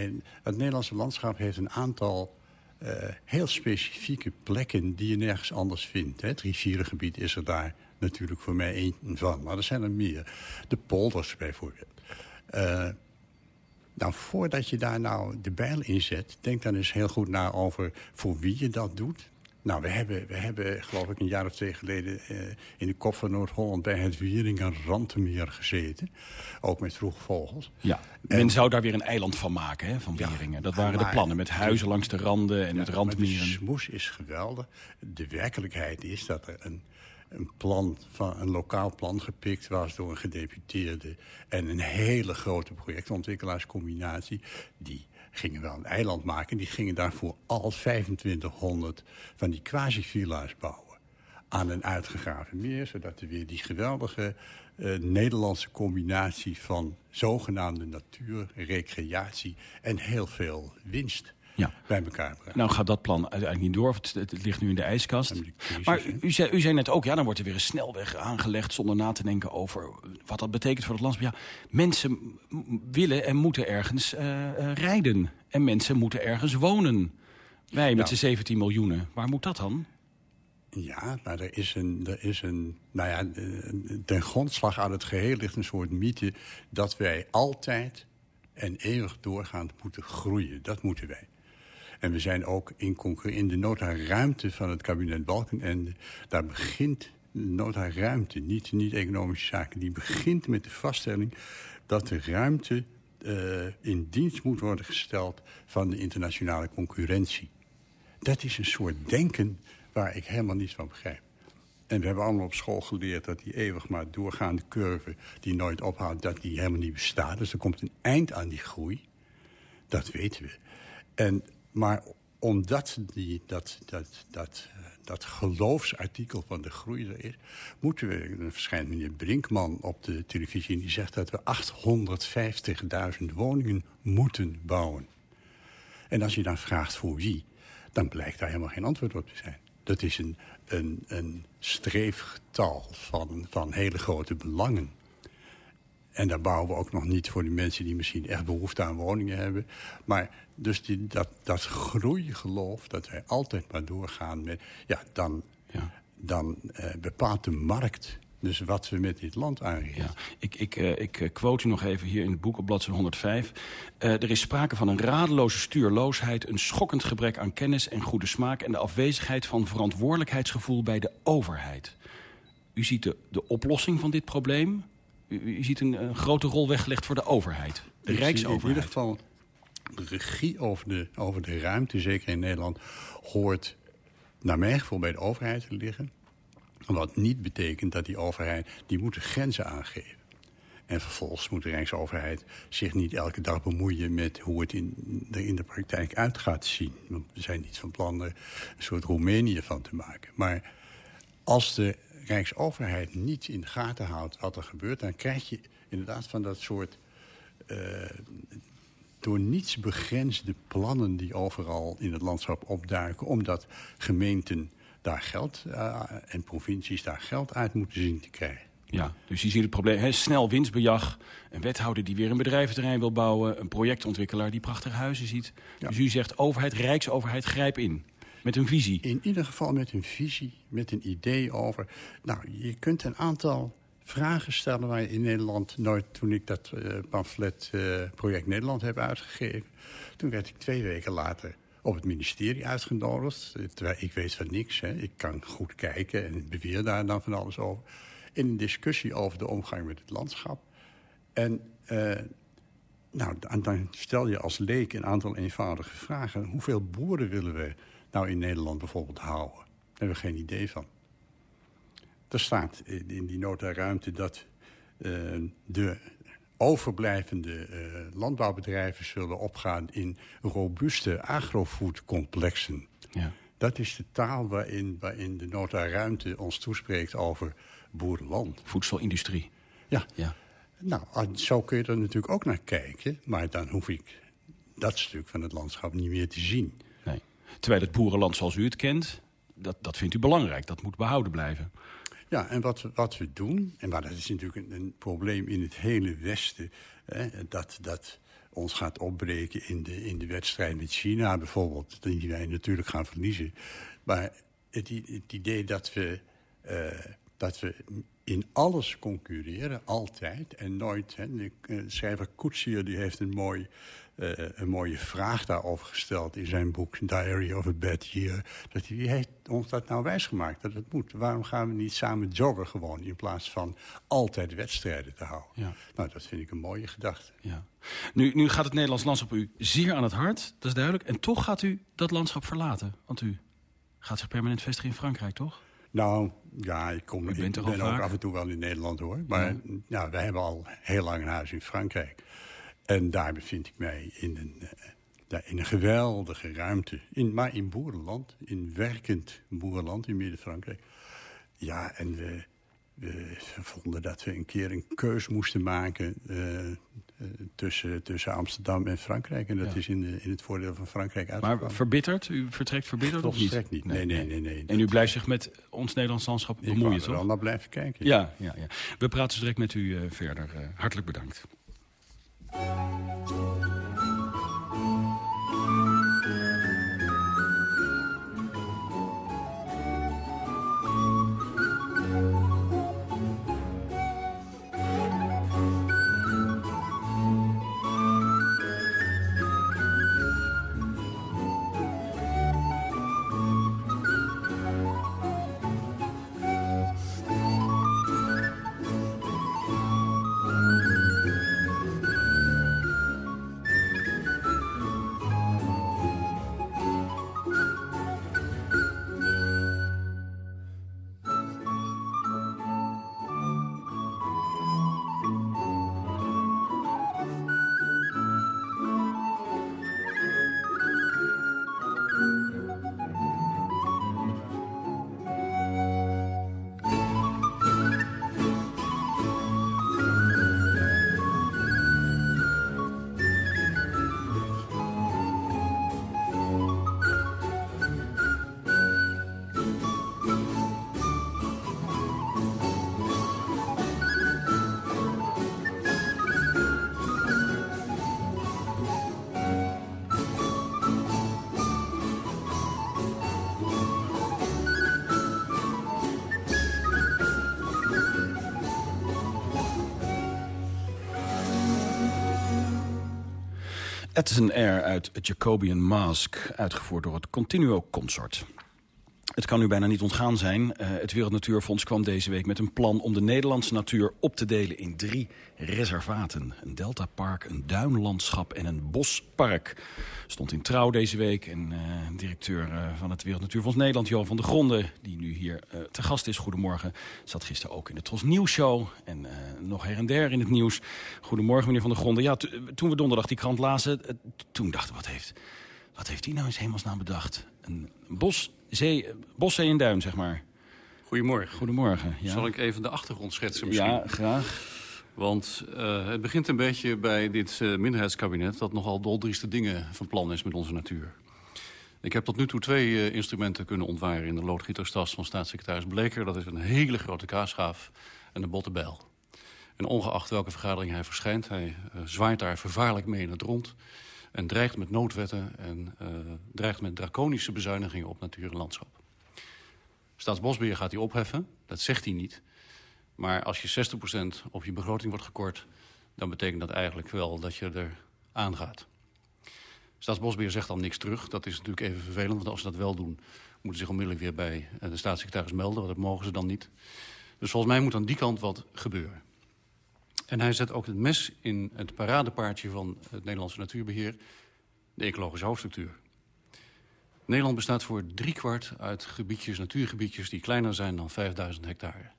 het Nederlandse landschap heeft een aantal uh, heel specifieke plekken die je nergens anders vindt. Hè. Het rivierengebied is er daar natuurlijk voor mij één van. Maar er zijn er meer. De polders bijvoorbeeld. Uh, nou, voordat je daar nou de bijl in zet... denk dan eens heel goed na over voor wie je dat doet. Nou, we hebben, we hebben geloof ik een jaar of twee geleden... Uh, in de kop van Noord-Holland bij het Wieringen Rantemeer gezeten. Ook met vroege vogels. Ja, en, men zou daar weer een eiland van maken, hè, van Wieringen. dat waren de plannen, met huizen langs de randen en ja, met randmieren. de smoes is geweldig. De werkelijkheid is dat er een, een plan, van, een lokaal plan gepikt was door een gedeputeerde... en een hele grote projectontwikkelaarscombinatie... die gingen wel een eiland maken. Die gingen daarvoor al 2500 van die quasi-villa's bouwen. Aan een uitgegraven meer, zodat er weer die geweldige uh, Nederlandse combinatie van zogenaamde natuur, recreatie en heel veel winst ja. bij elkaar brengen. Nou gaat dat plan uiteindelijk niet door, het, het ligt nu in de ijskast. maar u zei, u zei net ook, ja, dan wordt er weer een snelweg aangelegd... zonder na te denken over wat dat betekent voor het landschap. Ja, mensen willen en moeten ergens uh, uh, rijden. En mensen moeten ergens wonen. Wij met nou. z'n 17 miljoenen, waar moet dat dan? Ja, maar er is een, er is een nou ja, ten grondslag aan het geheel ligt een soort mythe... dat wij altijd en eeuwig doorgaand moeten groeien. Dat moeten wij. En we zijn ook in, in de nota ruimte van het kabinet Balkenende. Daar begint nota ruimte, niet, niet economische zaken. Die begint met de vaststelling dat de ruimte uh, in dienst moet worden gesteld van de internationale concurrentie. Dat is een soort denken waar ik helemaal niets van begrijp. En we hebben allemaal op school geleerd dat die eeuwig maar doorgaande curve... die nooit ophoudt, dat die helemaal niet bestaat. Dus er komt een eind aan die groei. Dat weten we. En maar omdat die, dat, dat, dat, dat geloofsartikel van de groei er is... moeten we, er verschijnt meneer Brinkman op de televisie... die zegt dat we 850.000 woningen moeten bouwen. En als je dan vraagt voor wie, dan blijkt daar helemaal geen antwoord op te zijn. Dat is een, een, een streefgetal van, van hele grote belangen. En daar bouwen we ook nog niet voor de mensen die misschien echt behoefte aan woningen hebben. Maar dus die, dat, dat groeigeloof, dat wij altijd maar doorgaan met... Ja, dan, ja. dan uh, bepaalt de markt Dus wat we met dit land aanrichten. Ja, ik, ik, uh, ik uh, quote u nog even hier in het boek op bladzijde 105. Uh, er is sprake van een radeloze stuurloosheid... een schokkend gebrek aan kennis en goede smaak... en de afwezigheid van verantwoordelijkheidsgevoel bij de overheid. U ziet de, de oplossing van dit probleem. U, u ziet een, een, grote rol weggelegd voor de overheid. De ik Rijksoverheid. In ieder geval de regie over de, over de ruimte, zeker in Nederland... hoort naar mijn gevoel bij de overheid te liggen. Wat niet betekent dat die overheid, die moet de grenzen aangeven. En vervolgens moet de Rijksoverheid zich niet elke dag bemoeien... met hoe het in de, in de praktijk uit gaat zien. Want we zijn niet van plan er een soort Roemenië van te maken. Maar als de Rijksoverheid niet in de gaten houdt wat er gebeurt... dan krijg je inderdaad van dat soort... Uh, door niets begrensde plannen die overal in het landschap opduiken... omdat gemeenten daar geld uh, en provincies daar geld uit moeten zien te krijgen. Ja, dus je ziet het probleem. He, snel winstbejag, een wethouder die weer een bedrijventerrein wil bouwen... een projectontwikkelaar die prachtige huizen ziet. Ja. Dus u zegt overheid, rijksoverheid, grijp in. Met een visie. In ieder geval met een visie, met een idee over... Nou, je kunt een aantal vragen stellen waar je in Nederland nooit... toen ik dat uh, pamflet uh, Project Nederland heb uitgegeven... toen werd ik twee weken later op het ministerie uitgenodigd. Terwijl ik weet van niks. Hè. Ik kan goed kijken en beweer daar dan van alles over. In een discussie over de omgang met het landschap. En nou, dan stel je als leek een aantal eenvoudige vragen. Hoeveel boeren willen we nou in Nederland bijvoorbeeld houden? Daar hebben we geen idee van. Er staat in die nota ruimte dat uh, de overblijvende uh, landbouwbedrijven zullen opgaan in robuuste agrofoodcomplexen. Ja. Dat is de taal waarin, waarin de nota ruimte ons toespreekt over boerenland. Voedselindustrie. Ja. ja. Nou, zo kun je er natuurlijk ook naar kijken. Maar dan hoef ik dat stuk van het landschap niet meer te zien. Terwijl het boerenland zoals u het kent, dat, dat vindt u belangrijk. Dat moet behouden blijven. Ja, en wat wat we doen, en maar dat is natuurlijk een, probleem in het hele Westen... Hè, dat, dat ons gaat opbreken in de, in de wedstrijd met China bijvoorbeeld... die wij natuurlijk gaan verliezen. Maar het, idee dat we, uh, dat we in alles concurreren, altijd en nooit... Hè, de uh, schrijver Koetsier die heeft een mooi... Uh, een mooie vraag daarover gesteld in zijn boek Diary of a Bad Year. Dat hij, heeft ons dat nou wijsgemaakt, dat het moet? Waarom gaan we niet samen joggen gewoon... in plaats van altijd wedstrijden te houden? Ja. Nou, dat vind ik een mooie gedachte. Ja. Nu, nu gaat het Nederlands landschap u zeer aan het hart, dat is duidelijk. En toch gaat u dat landschap verlaten. Want u gaat zich permanent vestigen in Frankrijk, toch? Nou, ja, ik, kom, ik ben ook af en toe wel in Nederland, hoor. Maar ja. Wij hebben al heel lang een huis in Frankrijk. En daar bevind ik mij in een, uh, in een geweldige ruimte. In, maar in boerenland, in werkend boerenland in Midden-Frankrijk. Ja, en we, we vonden dat we een keer een keus moesten maken... Uh, uh, tussen, tussen Amsterdam en Frankrijk. En dat ja. is in, de, in het voordeel van Frankrijk uitgekomen. Maar verbitterd? U vertrekt verbitterd of niet? Volstrekt niet. Nee, nee, nee. nee, nee. En u blijft zich met ons Nederlands landschap bemoeien, toch? Ik wil naar blijven kijken. Ja, ja, ja. We praten zo direct met u verder. hartelijk bedankt. Música Edison Air uit Jacobian Mask, uitgevoerd door het Continuo Consort. Het kan u bijna niet ontgaan zijn. Uh, het Wereld Natuurfonds kwam deze week met een plan om de Nederlandse natuur op te delen in drie reservaten. Een deltapark, een duinlandschap en een bospark. Stond in Trouw deze week. En uh, directeur uh, van het Wereld Natuurfonds Nederland, Johan van der Gronden, die nu hier te gast is, goedemorgen, zat gisteren ook in de Tros Nieuwsshow en nog her en der in het nieuws. Goedemorgen, meneer van der Gronden. Ja, toen we donderdag die krant lazen, toen dachten we, wat heeft, wat heeft hij nou eens hemelsnaam bedacht? Een bos zee, bos, zee en duin, zeg maar. Goedemorgen. Goedemorgen. Ja. Zal ik even de achtergrond schetsen misschien? Ja, graag. Want uh, het begint een beetje bij dit uh, minderheidskabinet... dat nogal doldrieste dingen van plan is met onze natuur. Ik heb tot nu toe twee uh, instrumenten kunnen ontwaren... in de loodgieterstas van staatssecretaris Bleker. Dat is een hele grote kaasschaaf en een botte bijl. En ongeacht welke vergadering hij verschijnt... hij zwaait daar vervaarlijk mee in het rond en dreigt met noodwetten en uh, dreigt met draconische bezuinigingen op natuur en landschap. Staatsbosbeheer gaat hij opheffen, dat zegt hij niet. Maar als je 60% op je begroting wordt gekort... dan betekent dat eigenlijk wel dat je er aangaat. Staatsbosbeheer zegt dan niks terug. Dat is natuurlijk even vervelend, want als ze dat wel doen... moeten zich onmiddellijk weer bij eh, de staatssecretaris melden. Want dat mogen ze dan niet. Dus volgens mij moet aan die kant wat gebeuren. En hij zet ook het mes in het paradepaardje van het Nederlandse natuurbeheer, de ecologische hoofdstructuur. Nederland bestaat voor driekwart uit gebiedjes, natuurgebiedjes die kleiner zijn dan 5000 hectare.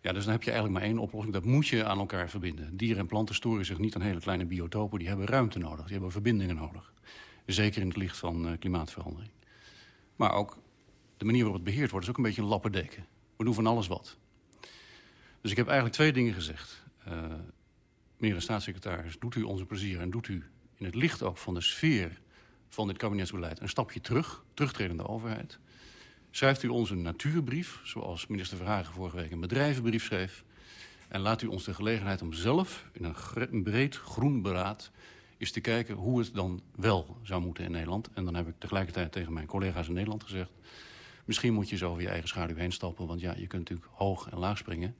Ja, dus dan heb je eigenlijk maar één oplossing. Dat moet je aan elkaar verbinden. Dieren en planten storen zich niet aan hele kleine biotopen. Die hebben ruimte nodig, die hebben verbindingen nodig. Zeker in het licht van uh, klimaatverandering. Maar ook de manier waarop het beheerd wordt is ook een beetje een lappendeken. We doen van alles wat. Dus ik heb eigenlijk twee dingen gezegd. Uh, meneer de staatssecretaris, doet u onze plezier en doet u in het licht ook van de sfeer van dit kabinetsbeleid een stapje terug, terugtredende overheid. Schrijft u ons een natuurbrief, zoals minister Verhagen vorige week een bedrijvenbrief schreef. En laat u ons de gelegenheid om zelf in een, een breed groen beraad eens te kijken hoe het dan wel zou moeten in Nederland. En dan heb ik tegelijkertijd tegen mijn collega's in Nederland gezegd... misschien moet je zo over je eigen schaduw heen stappen... want ja, je kunt natuurlijk hoog en laag springen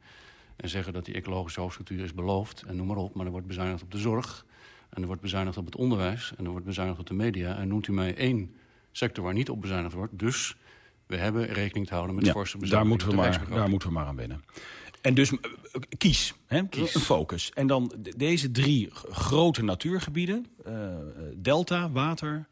en zeggen dat die ecologische hoofdstructuur is beloofd en noem maar op. Maar er wordt bezuinigd op de zorg en er wordt bezuinigd op het onderwijs en er wordt bezuinigd op de media. En noemt u mij één sector waar niet op bezuinigd wordt. Dus we hebben rekening te houden met ja, forse bezuinigingen. Daar moeten, we maar, daar moeten we maar aan wennen. En dus eh, kies, hè? kies. een focus. En dan deze drie grote natuurgebieden. Uh, delta, water,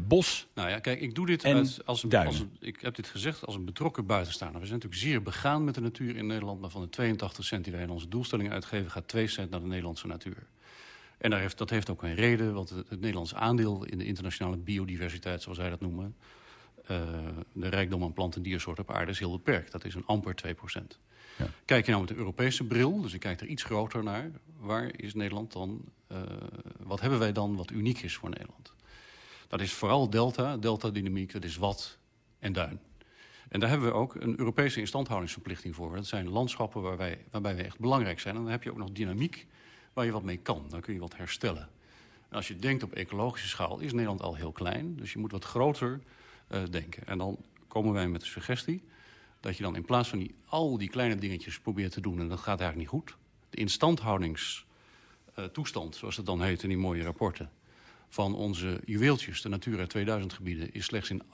bos Nou ja, kijk, ik doe dit als, als, een, als een, Ik heb dit gezegd als een betrokken buitenstaander. We zijn natuurlijk zeer begaan met de natuur in Nederland... maar van de 82 cent die wij in onze doelstellingen uitgeven... gaat 2 cent naar de Nederlandse natuur. En daar heeft, dat heeft ook een reden, want het, het Nederlands aandeel... in de internationale biodiversiteit, zoals zij dat noemen... Uh, de rijkdom aan planten en diersoorten op aarde is heel beperkt. Dat is een amper 2 procent. Ja. Kijk je nou met de Europese bril, dus ik kijk er iets groter naar... waar is Nederland dan... Uh, wat hebben wij dan wat uniek is voor Nederland? Dat is vooral delta, delta-dynamiek, dat is wat en duin. En daar hebben we ook een Europese instandhoudingsverplichting voor. Dat zijn landschappen waar wij, waarbij we echt belangrijk zijn. En dan heb je ook nog dynamiek waar je wat mee kan. Dan kun je wat herstellen. En als je denkt op ecologische schaal is Nederland al heel klein. Dus je moet wat groter uh, denken. En dan komen wij met de suggestie dat je dan in plaats van die, al die kleine dingetjes probeert te doen... en dat gaat eigenlijk niet goed. De instandhoudingstoestand, uh, zoals het dan heet in die mooie rapporten van onze juweeltjes, de Natura 2000 gebieden... is slechts in 8%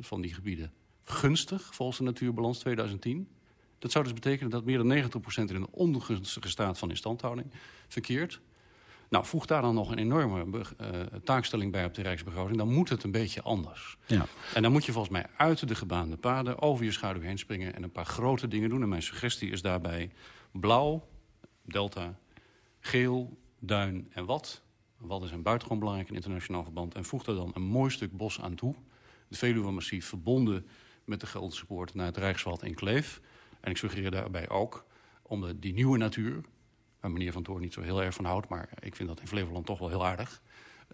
van die gebieden gunstig volgens de Natuurbalans 2010. Dat zou dus betekenen dat meer dan 90% in een ongunstige staat van instandhouding verkeert. Nou, voeg daar dan nog een enorme uh, taakstelling bij op de Rijksbegroting... dan moet het een beetje anders. Ja. En dan moet je volgens mij uit de gebaande paden... over je schaduw heen springen en een paar grote dingen doen. En mijn suggestie is daarbij blauw, delta, geel, duin en wat... Wadden zijn buitengewoon belangrijk in internationaal verband. En voegt er dan een mooi stuk bos aan toe. De Veluwe-massief verbonden met de Gelderse Poort naar het Rijkswald en Kleef. En ik suggereer daarbij ook om de, die nieuwe natuur... waar meneer Van Toor niet zo heel erg van houdt... maar ik vind dat in Flevoland toch wel heel aardig...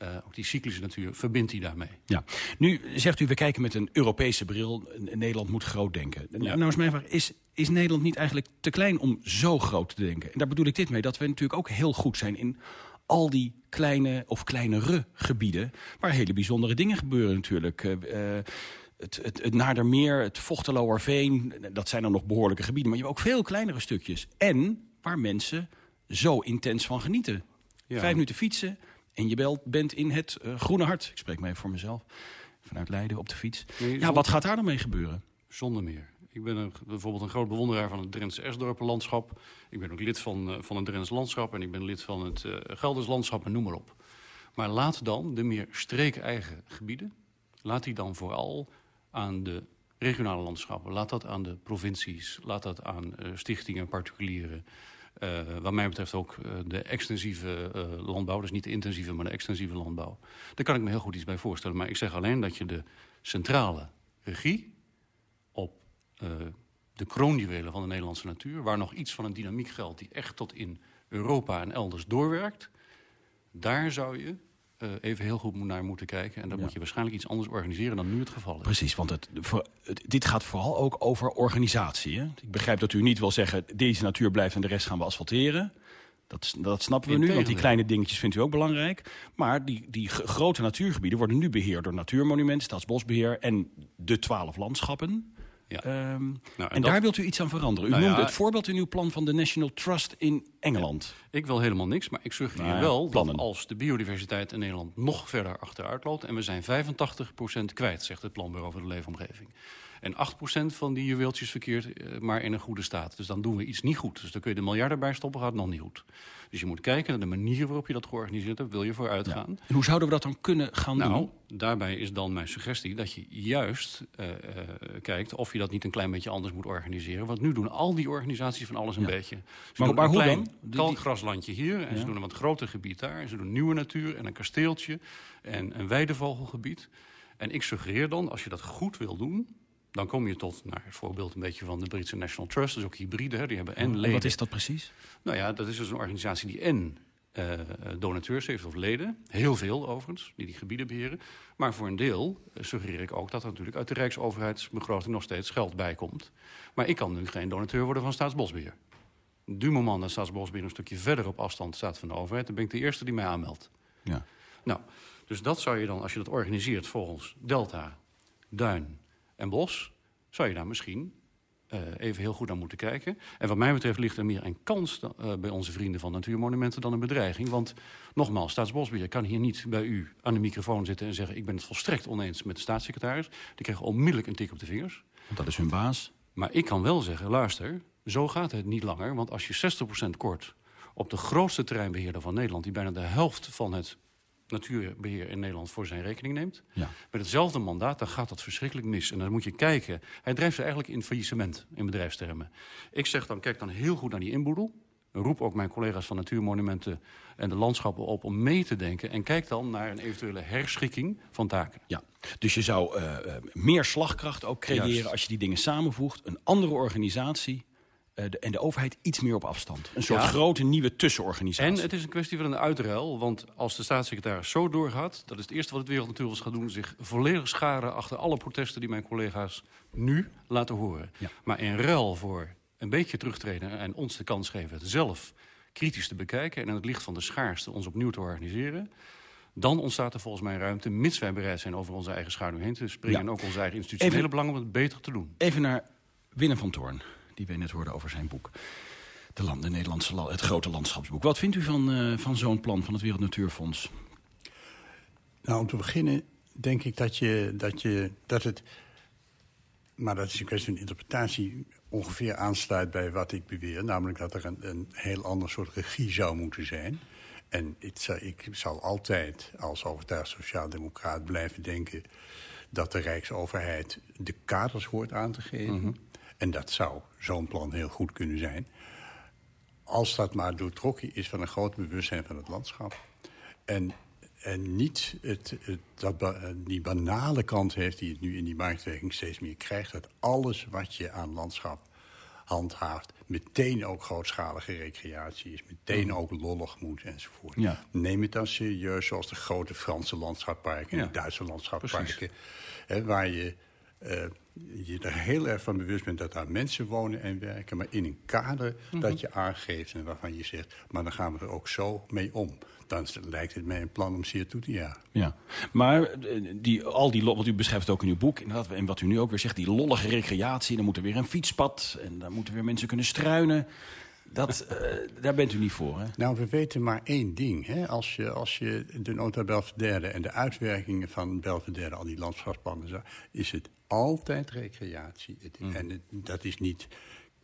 Uh, ook die cyclische natuur verbindt hij daarmee. Ja. Nu zegt u, we kijken met een Europese bril. Nederland moet groot denken. Ja. Nou is mijn vraag, is, is Nederland niet eigenlijk te klein om zo groot te denken? En daar bedoel ik dit mee, dat we natuurlijk ook heel goed zijn in al die kleine of kleinere gebieden... waar hele bijzondere dingen gebeuren natuurlijk. Uh, het, het, het Naardermeer, het Vochteloerveen, dat zijn dan nog behoorlijke gebieden. Maar je hebt ook veel kleinere stukjes. En waar mensen zo intens van genieten. Ja. Vijf minuten fietsen En je belt, bent in het eh, Groene Hart. Ik spreek me even voor mezelf. Vanuit Leiden op de fiets. Nee, ja, wat gaat daar dan mee gebeuren? Zonder meer. Ik ben een, bijvoorbeeld een groot bewonderaar van het Drentse Esdorpenlandschap. Ik ben ook lid van, eh, van het Drents Landschap en ik ben lid van het eh Gelders Landschap en noem maar op. Maar laat dan de meer streek-eigen gebieden, laat die dan vooral aan de regionale landschappen. Laat dat aan de provincies, laat dat aan eh, stichtingen, particulieren. Wat mij betreft ook de extensieve landbouw, dus niet de intensieve, maar de extensieve landbouw. Daar kan ik me heel goed iets bij voorstellen. Maar ik zeg alleen dat je de centrale regie de kroonjuwelen van de Nederlandse natuur... waar nog iets van een dynamiek geldt die echt tot in Europa en elders doorwerkt... daar zou je eh, even heel goed naar moeten kijken. En dan moet je waarschijnlijk iets anders organiseren dan nu het geval is. Precies, want het, voor, het- dit gaat vooral ook over organisatie. Hè? Ik begrijp dat u niet wil zeggen, deze natuur blijft en de rest gaan we asfalteren. Dat, dat snappen we nu, want die kleine dingetjes vindt u ook belangrijk. Maar die, die grote natuurgebieden worden nu beheerd door Natuurmonument, Staatsbosbeheer en de twaalf landschappen. Ehm, en Nou, dat- daar wilt u iets aan veranderen. U Nou noemde ja, het voorbeeld in uw plan van de National Trust in Engeland. Ik wil helemaal niks, maar ik suggereer Nou wel plannen. dat als de biodiversiteit in Nederland nog verder achteruit loopt... en we zijn 85% kwijt, zegt het Planbureau voor de Leefomgeving... en 8% van die juweeltjes verkeert eh, maar in een goede staat. Dus dan doen we iets niet goed. Dus dan kun je de miljarden bij stoppen, gaat nog niet goed. Dus je moet kijken naar de manier waarop je dat georganiseerd hebt. Wil je vooruit gaan? En hoe zouden we dat dan kunnen gaan Nou, doen? daarbij is dan mijn suggestie dat je juist eh, eh, kijkt of je dat niet een klein beetje anders moet organiseren. Want nu doen al die organisaties van alles een beetje. Ze Maar- doen maar een hoe klein dan? Die- kalkgraslandje hier en Ja. ze doen een wat groter gebied daar. En ze doen nieuwe natuur en een kasteeltje en een weidevogelgebied. En ik suggereer dan, als je dat goed wil doen... dan kom je tot, naar het voorbeeld een beetje van de Britse National Trust. Dat is ook hybride, hè, die hebben en En leden. wat is dat precies? Nou ja, dat is dus een organisatie die en eh, donateurs heeft of leden. Heel veel overigens, die die gebieden beheren. Maar voor een deel eh, suggereer ik ook dat er natuurlijk uit de Rijksoverheidsbegroting nog steeds geld bij komt. Maar ik kan nu geen donateur worden van Staatsbosbeheer. Du moment dat Staatsbosbeheer een stukje verder op afstand staat van de overheid... dan ben ik de eerste die mij aanmeldt. Ja. Nou, dus dat zou je dan, als je dat organiseert volgens Delta, Duin en Bos... zou je daar misschien eh, even heel goed aan moeten kijken. En wat mij betreft ligt er meer een kans dan, eh, bij onze vrienden van Natuurmonumenten dan een bedreiging. Want nogmaals, Staatsbosbeheer kan hier niet bij u aan de microfoon zitten en zeggen... ik ben het volstrekt oneens met de staatssecretaris. Die krijgen onmiddellijk een tik op de vingers. Want dat is hun baas. Maar ik kan wel zeggen, luister, zo gaat het niet langer. Want als je 60% kort op de grootste terreinbeheerder van Nederland... die bijna de helft van het natuurbeheer in Nederland voor zijn rekening neemt... Ja. met hetzelfde mandaat, dan gaat dat verschrikkelijk mis. En dan moet je kijken. Hij drijft ze eigenlijk in faillissement, in bedrijfstermen. Ik zeg dan, kijk dan heel goed naar die inboedel. Roep ook mijn collega's van Natuurmonumenten en de landschappen op om mee te denken. En kijk dan naar een eventuele herschikking van taken. Ja, dus je zou eh, eh, meer slagkracht ook creëren Juist. als je die dingen samenvoegt. Een andere organisatie de, en de overheid iets meer op afstand. Een soort Ja. grote nieuwe tussenorganisatie. En het is een kwestie van een uitruil. Want als de staatssecretaris zo doorgaat... dat is het eerste wat het Wereld Natuurfonds gaat doen... zich volledig scharen achter alle protesten die mijn collega's nu laten horen. Maar in ruil voor een beetje terugtreden en ons de kans geven... het zelf kritisch te bekijken en in het licht van de schaarste ons opnieuw te organiseren... dan ontstaat er volgens mij ruimte, mits wij bereid zijn over onze eigen schaduw heen te springen... Ja. en ook onze eigen institutionele Even- belangen om het beter te doen. Even naar Willem van Toorn, die we net hoorden over zijn boek. De, land, de Nederlandse, la- het grote landschapsboek. Wat vindt u van, eh, van zo'n plan van het Wereld Natuurfonds? Nou, om te beginnen denk ik dat, je, dat, je, dat het... Maar dat is een kwestie van interpretatie ongeveer aansluit bij wat ik beweer. Namelijk dat er een, een heel ander soort regie zou moeten zijn. En ik, zal- ik zal altijd als overtuigd sociaaldemocraat blijven denken... dat de Rijksoverheid de kaders hoort aan te geven. En dat zou zo'n plan heel goed kunnen zijn. Als dat maar doortrokken is van een groot bewustzijn van het landschap. En, en niet het, het, dat die banale kant heeft die het nu in die marktwerking steeds meer krijgt. Dat alles wat je aan landschap handhaaft meteen ook grootschalige recreatie is. Meteen ook lollig moet enzovoort. Ja. Neem het dan serieus zoals de grote Franse landschapparken... Ja. en de Duitse landschapparken. Hè, waar je eh, je er heel erg van bewust bent dat daar mensen wonen en werken... maar in een kader Mhm. dat je aangeeft en waarvan je zegt... maar dan gaan we er ook zo mee om. Dan lijkt het mij een plan om zeer toe te jagen. Ja, maar eh, die, al die, want u beschrijft ook in uw boek, inderdaad, en wat u nu ook weer zegt, die lollige recreatie, dan moet er weer een fietspad en dan moeten weer mensen kunnen struinen. Dat, *laughs* eh, daar bent u niet voor, hè? Nou, we weten maar één ding. Hè? Als, je, als je de nota Belvedere en de uitwerkingen van Belvedere... al die landschapsplannen, is het altijd recreatie. Het, Mm. En het- dat is niet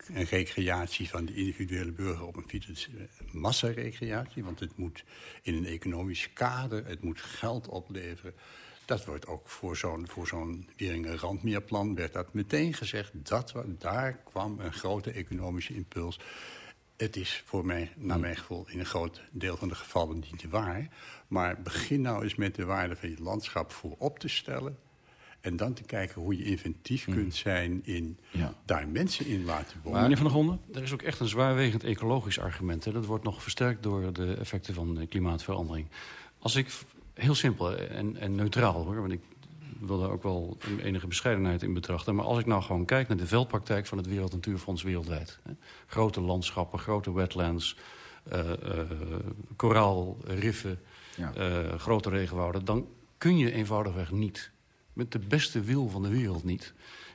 een recreatie van de individuele burger op een fiets. Het is massarecreatie, want het moet in een economisch kader... het moet geld opleveren. Dat wordt ook voor zo'n voor zo'n Wieringen Randmeerplan... werd dat meteen gezegd, dat, daar kwam een grote economische impuls... Het is voor mij, naar mijn gevoel, in een groot deel van de gevallen niet waar. Maar begin nou eens met de waarde van je landschap voorop te stellen. En dan te kijken hoe je inventief kunt zijn in daar mensen in laten wonen. Meneer Van der Gronden? Er is ook echt een zwaarwegend ecologisch argument. Hè. Dat wordt nog versterkt door de effecten van de klimaatverandering. Als ik, heel simpel en, en neutraal hoor, want ik wil daar ook wel enige bescheidenheid in betrachten. Maar als ik nou gewoon kijk naar de veldpraktijk van het Wereld Natuurfonds wereldwijd. Hè. Grote landschappen, grote wetlands, eh, eh, Ja. eh, grote regenwouden. Dan kun je eenvoudigweg niet, met de beste wil van de wereld niet...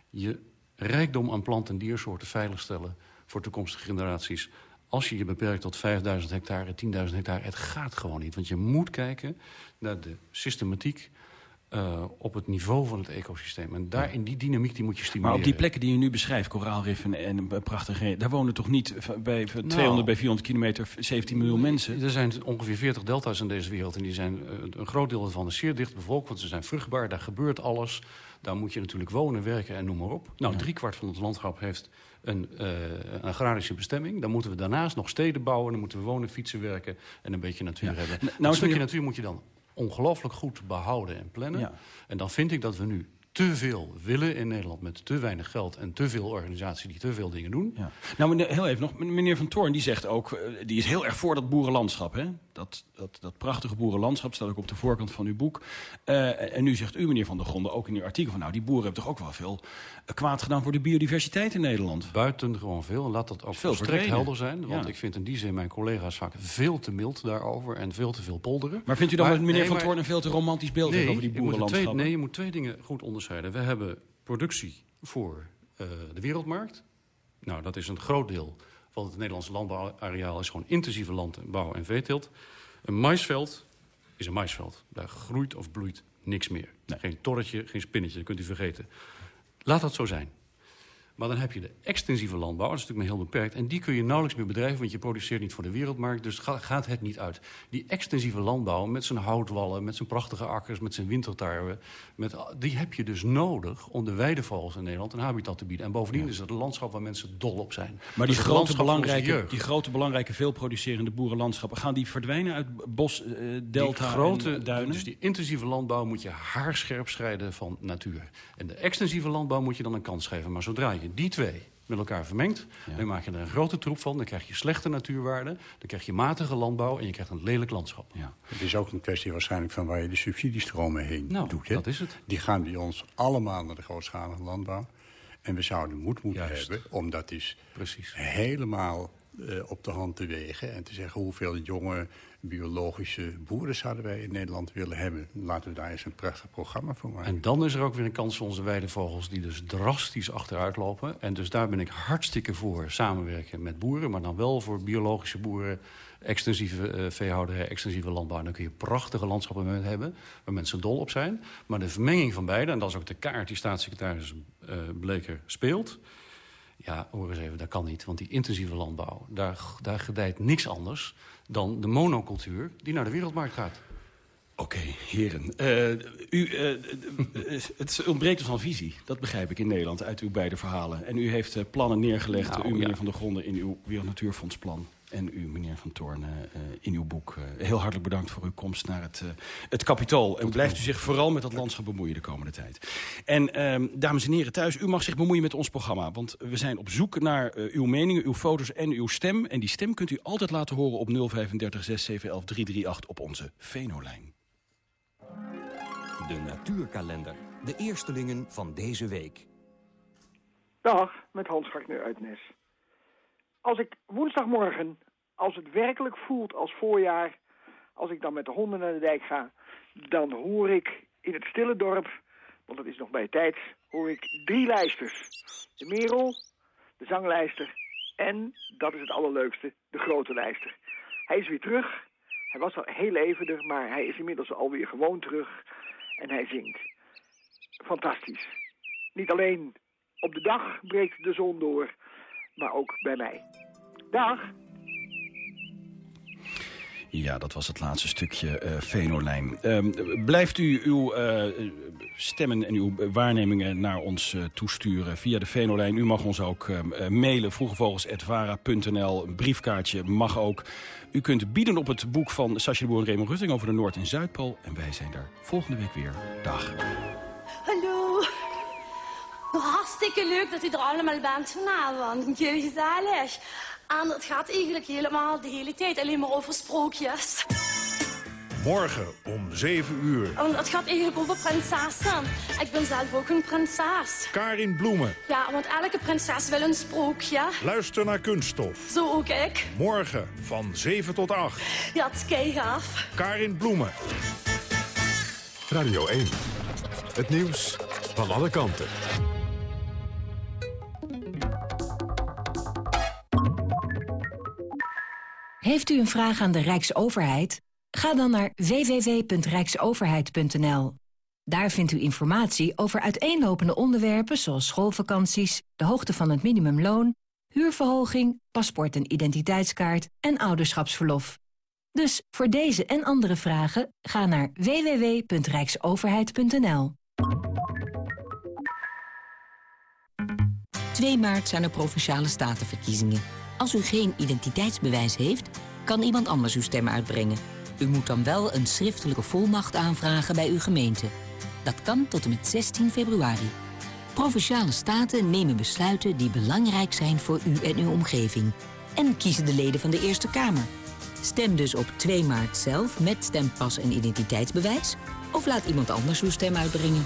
je rijkdom aan plant- en diersoorten veiligstellen voor toekomstige generaties. Als je je beperkt tot 5000 hectare, 10.000 hectare, het gaat gewoon niet. Want je moet kijken naar de systematiek eh, op het niveau van het ecosysteem. En daar in die dynamiek die moet je stimuleren. Maar op die plekken die u nu beschrijft, koraalriffen en prachtige... daar wonen toch niet bij v- 200 Nou. bij 400 kilometer 17 miljoen mensen? Er zijn ongeveer 40 delta's in deze wereld. En die zijn, eh, een groot deel daarvan is zeer dicht bevolkt. Want ze zijn vruchtbaar, daar gebeurt alles. Daar moet je natuurlijk wonen, werken en noem maar op. Nou, driekwart van het landschap heeft een, eh, een agrarische bestemming. Dan moeten we daarnaast nog steden bouwen. Dan moeten we wonen, fietsen, werken en een beetje natuur hebben. nou een stukje meneer- natuur moet je dan ongelooflijk goed behouden en plannen. Ja. En dan vind ik dat we nu te veel willen in Nederland... met te weinig geld en te veel organisatie die te veel dingen doen. Ja. Nou, meneer, heel even nog. Meneer Van Toorn die zegt ook... eh, die is heel erg voor dat boerenlandschap. Hè? Dat, dat, dat prachtige boerenlandschap staat ook op de voorkant van uw boek. Eh, en nu zegt u, meneer Van der Gronden, ook in uw artikel... van nou, die boeren hebben toch ook wel veel eh, kwaad gedaan... voor de biodiversiteit in Nederland. Buitengewoon veel. Laat dat ook Veel volstrekt helder zijn. Want Ja. ik vind in die zin mijn collega's vaak veel te mild daarover. En veel te veel polderen. Maar vindt u dan meneer nee, Van Toorn een veel te romantisch beeld over die er twee, boerenlandschappen? nee, je moet twee dingen goed onderscheiden. We hebben productie voor eh, de wereldmarkt. Nou, dat is een groot deel van het Nederlandse landbouwareaal... is gewoon intensieve landbouw en veeteelt. Een maisveld is een maisveld. Daar groeit of bloeit niks meer. Geen torretje, geen spinnetje, dat kunt u vergeten. Laat dat zo zijn. Maar dan heb je de extensieve landbouw, dat is natuurlijk maar heel beperkt... en die kun je nauwelijks meer bedrijven, want je produceert niet voor de wereldmarkt... dus ga- gaat het niet uit. Die extensieve landbouw met zijn houtwallen, met zijn prachtige akkers... met zijn wintertarwe, met, die heb je dus nodig... om de weidevogels in Nederland een habitat te bieden. En bovendien is het een landschap waar mensen dol op zijn. Maar die grote, belangrijke, die grote, belangrijke, veelproducerende boerenlandschappen... gaan die verdwijnen uit bos, eh, delta die grote, en duinen? Dus die intensieve landbouw moet je haarscherp scheiden van natuur. En de extensieve landbouw moet je dan een kans geven. Maar zodra je die twee met elkaar vermengt... dan maak je er een grote troep van. Dan krijg je slechte natuurwaarden. Dan krijg je matige landbouw en je krijgt een lelijk landschap. Het is ook een kwestie waarschijnlijk van waar je de subsidiestromen heen Nou, doet. Hè? dat is het. Die gaan bij ons allemaal naar de grootschalige landbouw. En we zouden moed moeten Juist. hebben om dat is Precies. helemaal eh, op de hand te wegen. En te zeggen hoeveel jonge biologische boeren zouden wij in Nederland willen hebben. Laten we daar eens een prachtig programma voor maken. En dan is er ook weer een kans voor onze weidevogels... die dus drastisch achteruit lopen. En dus daar ben ik hartstikke voor samenwerken met boeren... maar dan wel voor biologische boeren, extensieve eh, veehouderij... extensieve landbouw. En dan kun je prachtige landschappen hebben... waar mensen dol op zijn. Maar de vermenging van beide... en dat is ook de kaart die staatssecretaris eh, Bleker speelt... Ja, hoor eens even, dat kan niet. Want die intensieve landbouw, daar, daar gedijt niks anders... dan de monocultuur die naar de wereldmarkt gaat. Oké, heren. Eh, u, eh, eh, het ontbreekt dus aan visie. Dat begrijp ik in Nederland uit uw beide verhalen. En u heeft plannen neergelegd, Nou, u meneer ja. Van der Gronden in uw Wereld Natuurfondsplan. En u, meneer Van Toorn, eh, in uw boek. Eh, heel hartelijk bedankt voor uw komst naar het, eh het kapitool. En blijft u zich vooral met dat landschap bemoeien de komende tijd. En ehm, dames en heren thuis, u mag zich bemoeien met ons programma. Want we zijn op zoek naar eh, uw meningen, uw foto's en uw stem. En die stem kunt u altijd laten horen op 035 6711 338 op onze Venolijn. De natuurkalender. De eerstelingen van deze week. Dag, met Hans Gardner uit Nes. Als ik woensdagmorgen, als het werkelijk voelt als voorjaar... als ik dan met de honden naar de dijk ga... dan hoor ik in het stille dorp, want het is nog bij tijd... hoor ik drie lijsters. De merel, de zanglijster En, dat is het allerleukste, de grote lijster. Hij is weer terug. Hij was al heel even er, maar hij is inmiddels alweer gewoon terug. En hij zingt. Fantastisch. Niet alleen op de dag breekt de zon door, maar ook bij mij. Dag! Ja, dat was het laatste stukje uh, Venolijn. Uh, blijft u uw uh, stemmen en uw waarnemingen naar ons uh, toesturen via de Venolijn. U mag ons ook mailen, vroegevogels.vara.nl. Een briefkaartje mag ook. U kunt bieden op het boek van Sascha de Boer en Raymond Rutting over de Noord- en Zuidpool. En wij zijn daar volgende week weer. Dag. Hallo. Hartstikke leuk dat u er allemaal bent vanavond. Jullie gezellig. En het gaat eigenlijk helemaal de hele tijd alleen maar over sprookjes. Morgen om 7 uur. En het gaat eigenlijk over prinsessen. Ik ben zelf ook een prinses. Karin Bloemen. Ja, want elke prinses wil een sprookje. Luister naar Kunststof. Zo ook ik. Morgen van 7 tot 8. Ja, het is keihard. Karin Bloemen. Radio 1. Het nieuws van alle kanten. Heeft u een vraag aan de Rijksoverheid? Ga dan naar www.rijksoverheid.nl. Daar vindt u informatie over uiteenlopende onderwerpen zoals schoolvakanties, de hoogte van het minimumloon, huurverhoging, paspoort en identiteitskaart en ouderschapsverlof. Dus voor deze en andere vragen ga naar www.rijksoverheid.nl. 2 maart zijn er Provinciale Statenverkiezingen. Als u geen identiteitsbewijs heeft, kan iemand anders uw stem uitbrengen. U moet dan wel een schriftelijke volmacht aanvragen bij uw gemeente. Dat kan tot en met 16 februari. Provinciale staten nemen besluiten die belangrijk zijn voor u en uw omgeving. En kiezen de leden van de Eerste Kamer. Stem dus op 2 maart zelf met stempas en identiteitsbewijs... of laat iemand anders uw stem uitbrengen.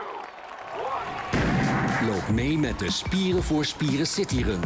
Mee met de Spieren voor Spieren Cityrun.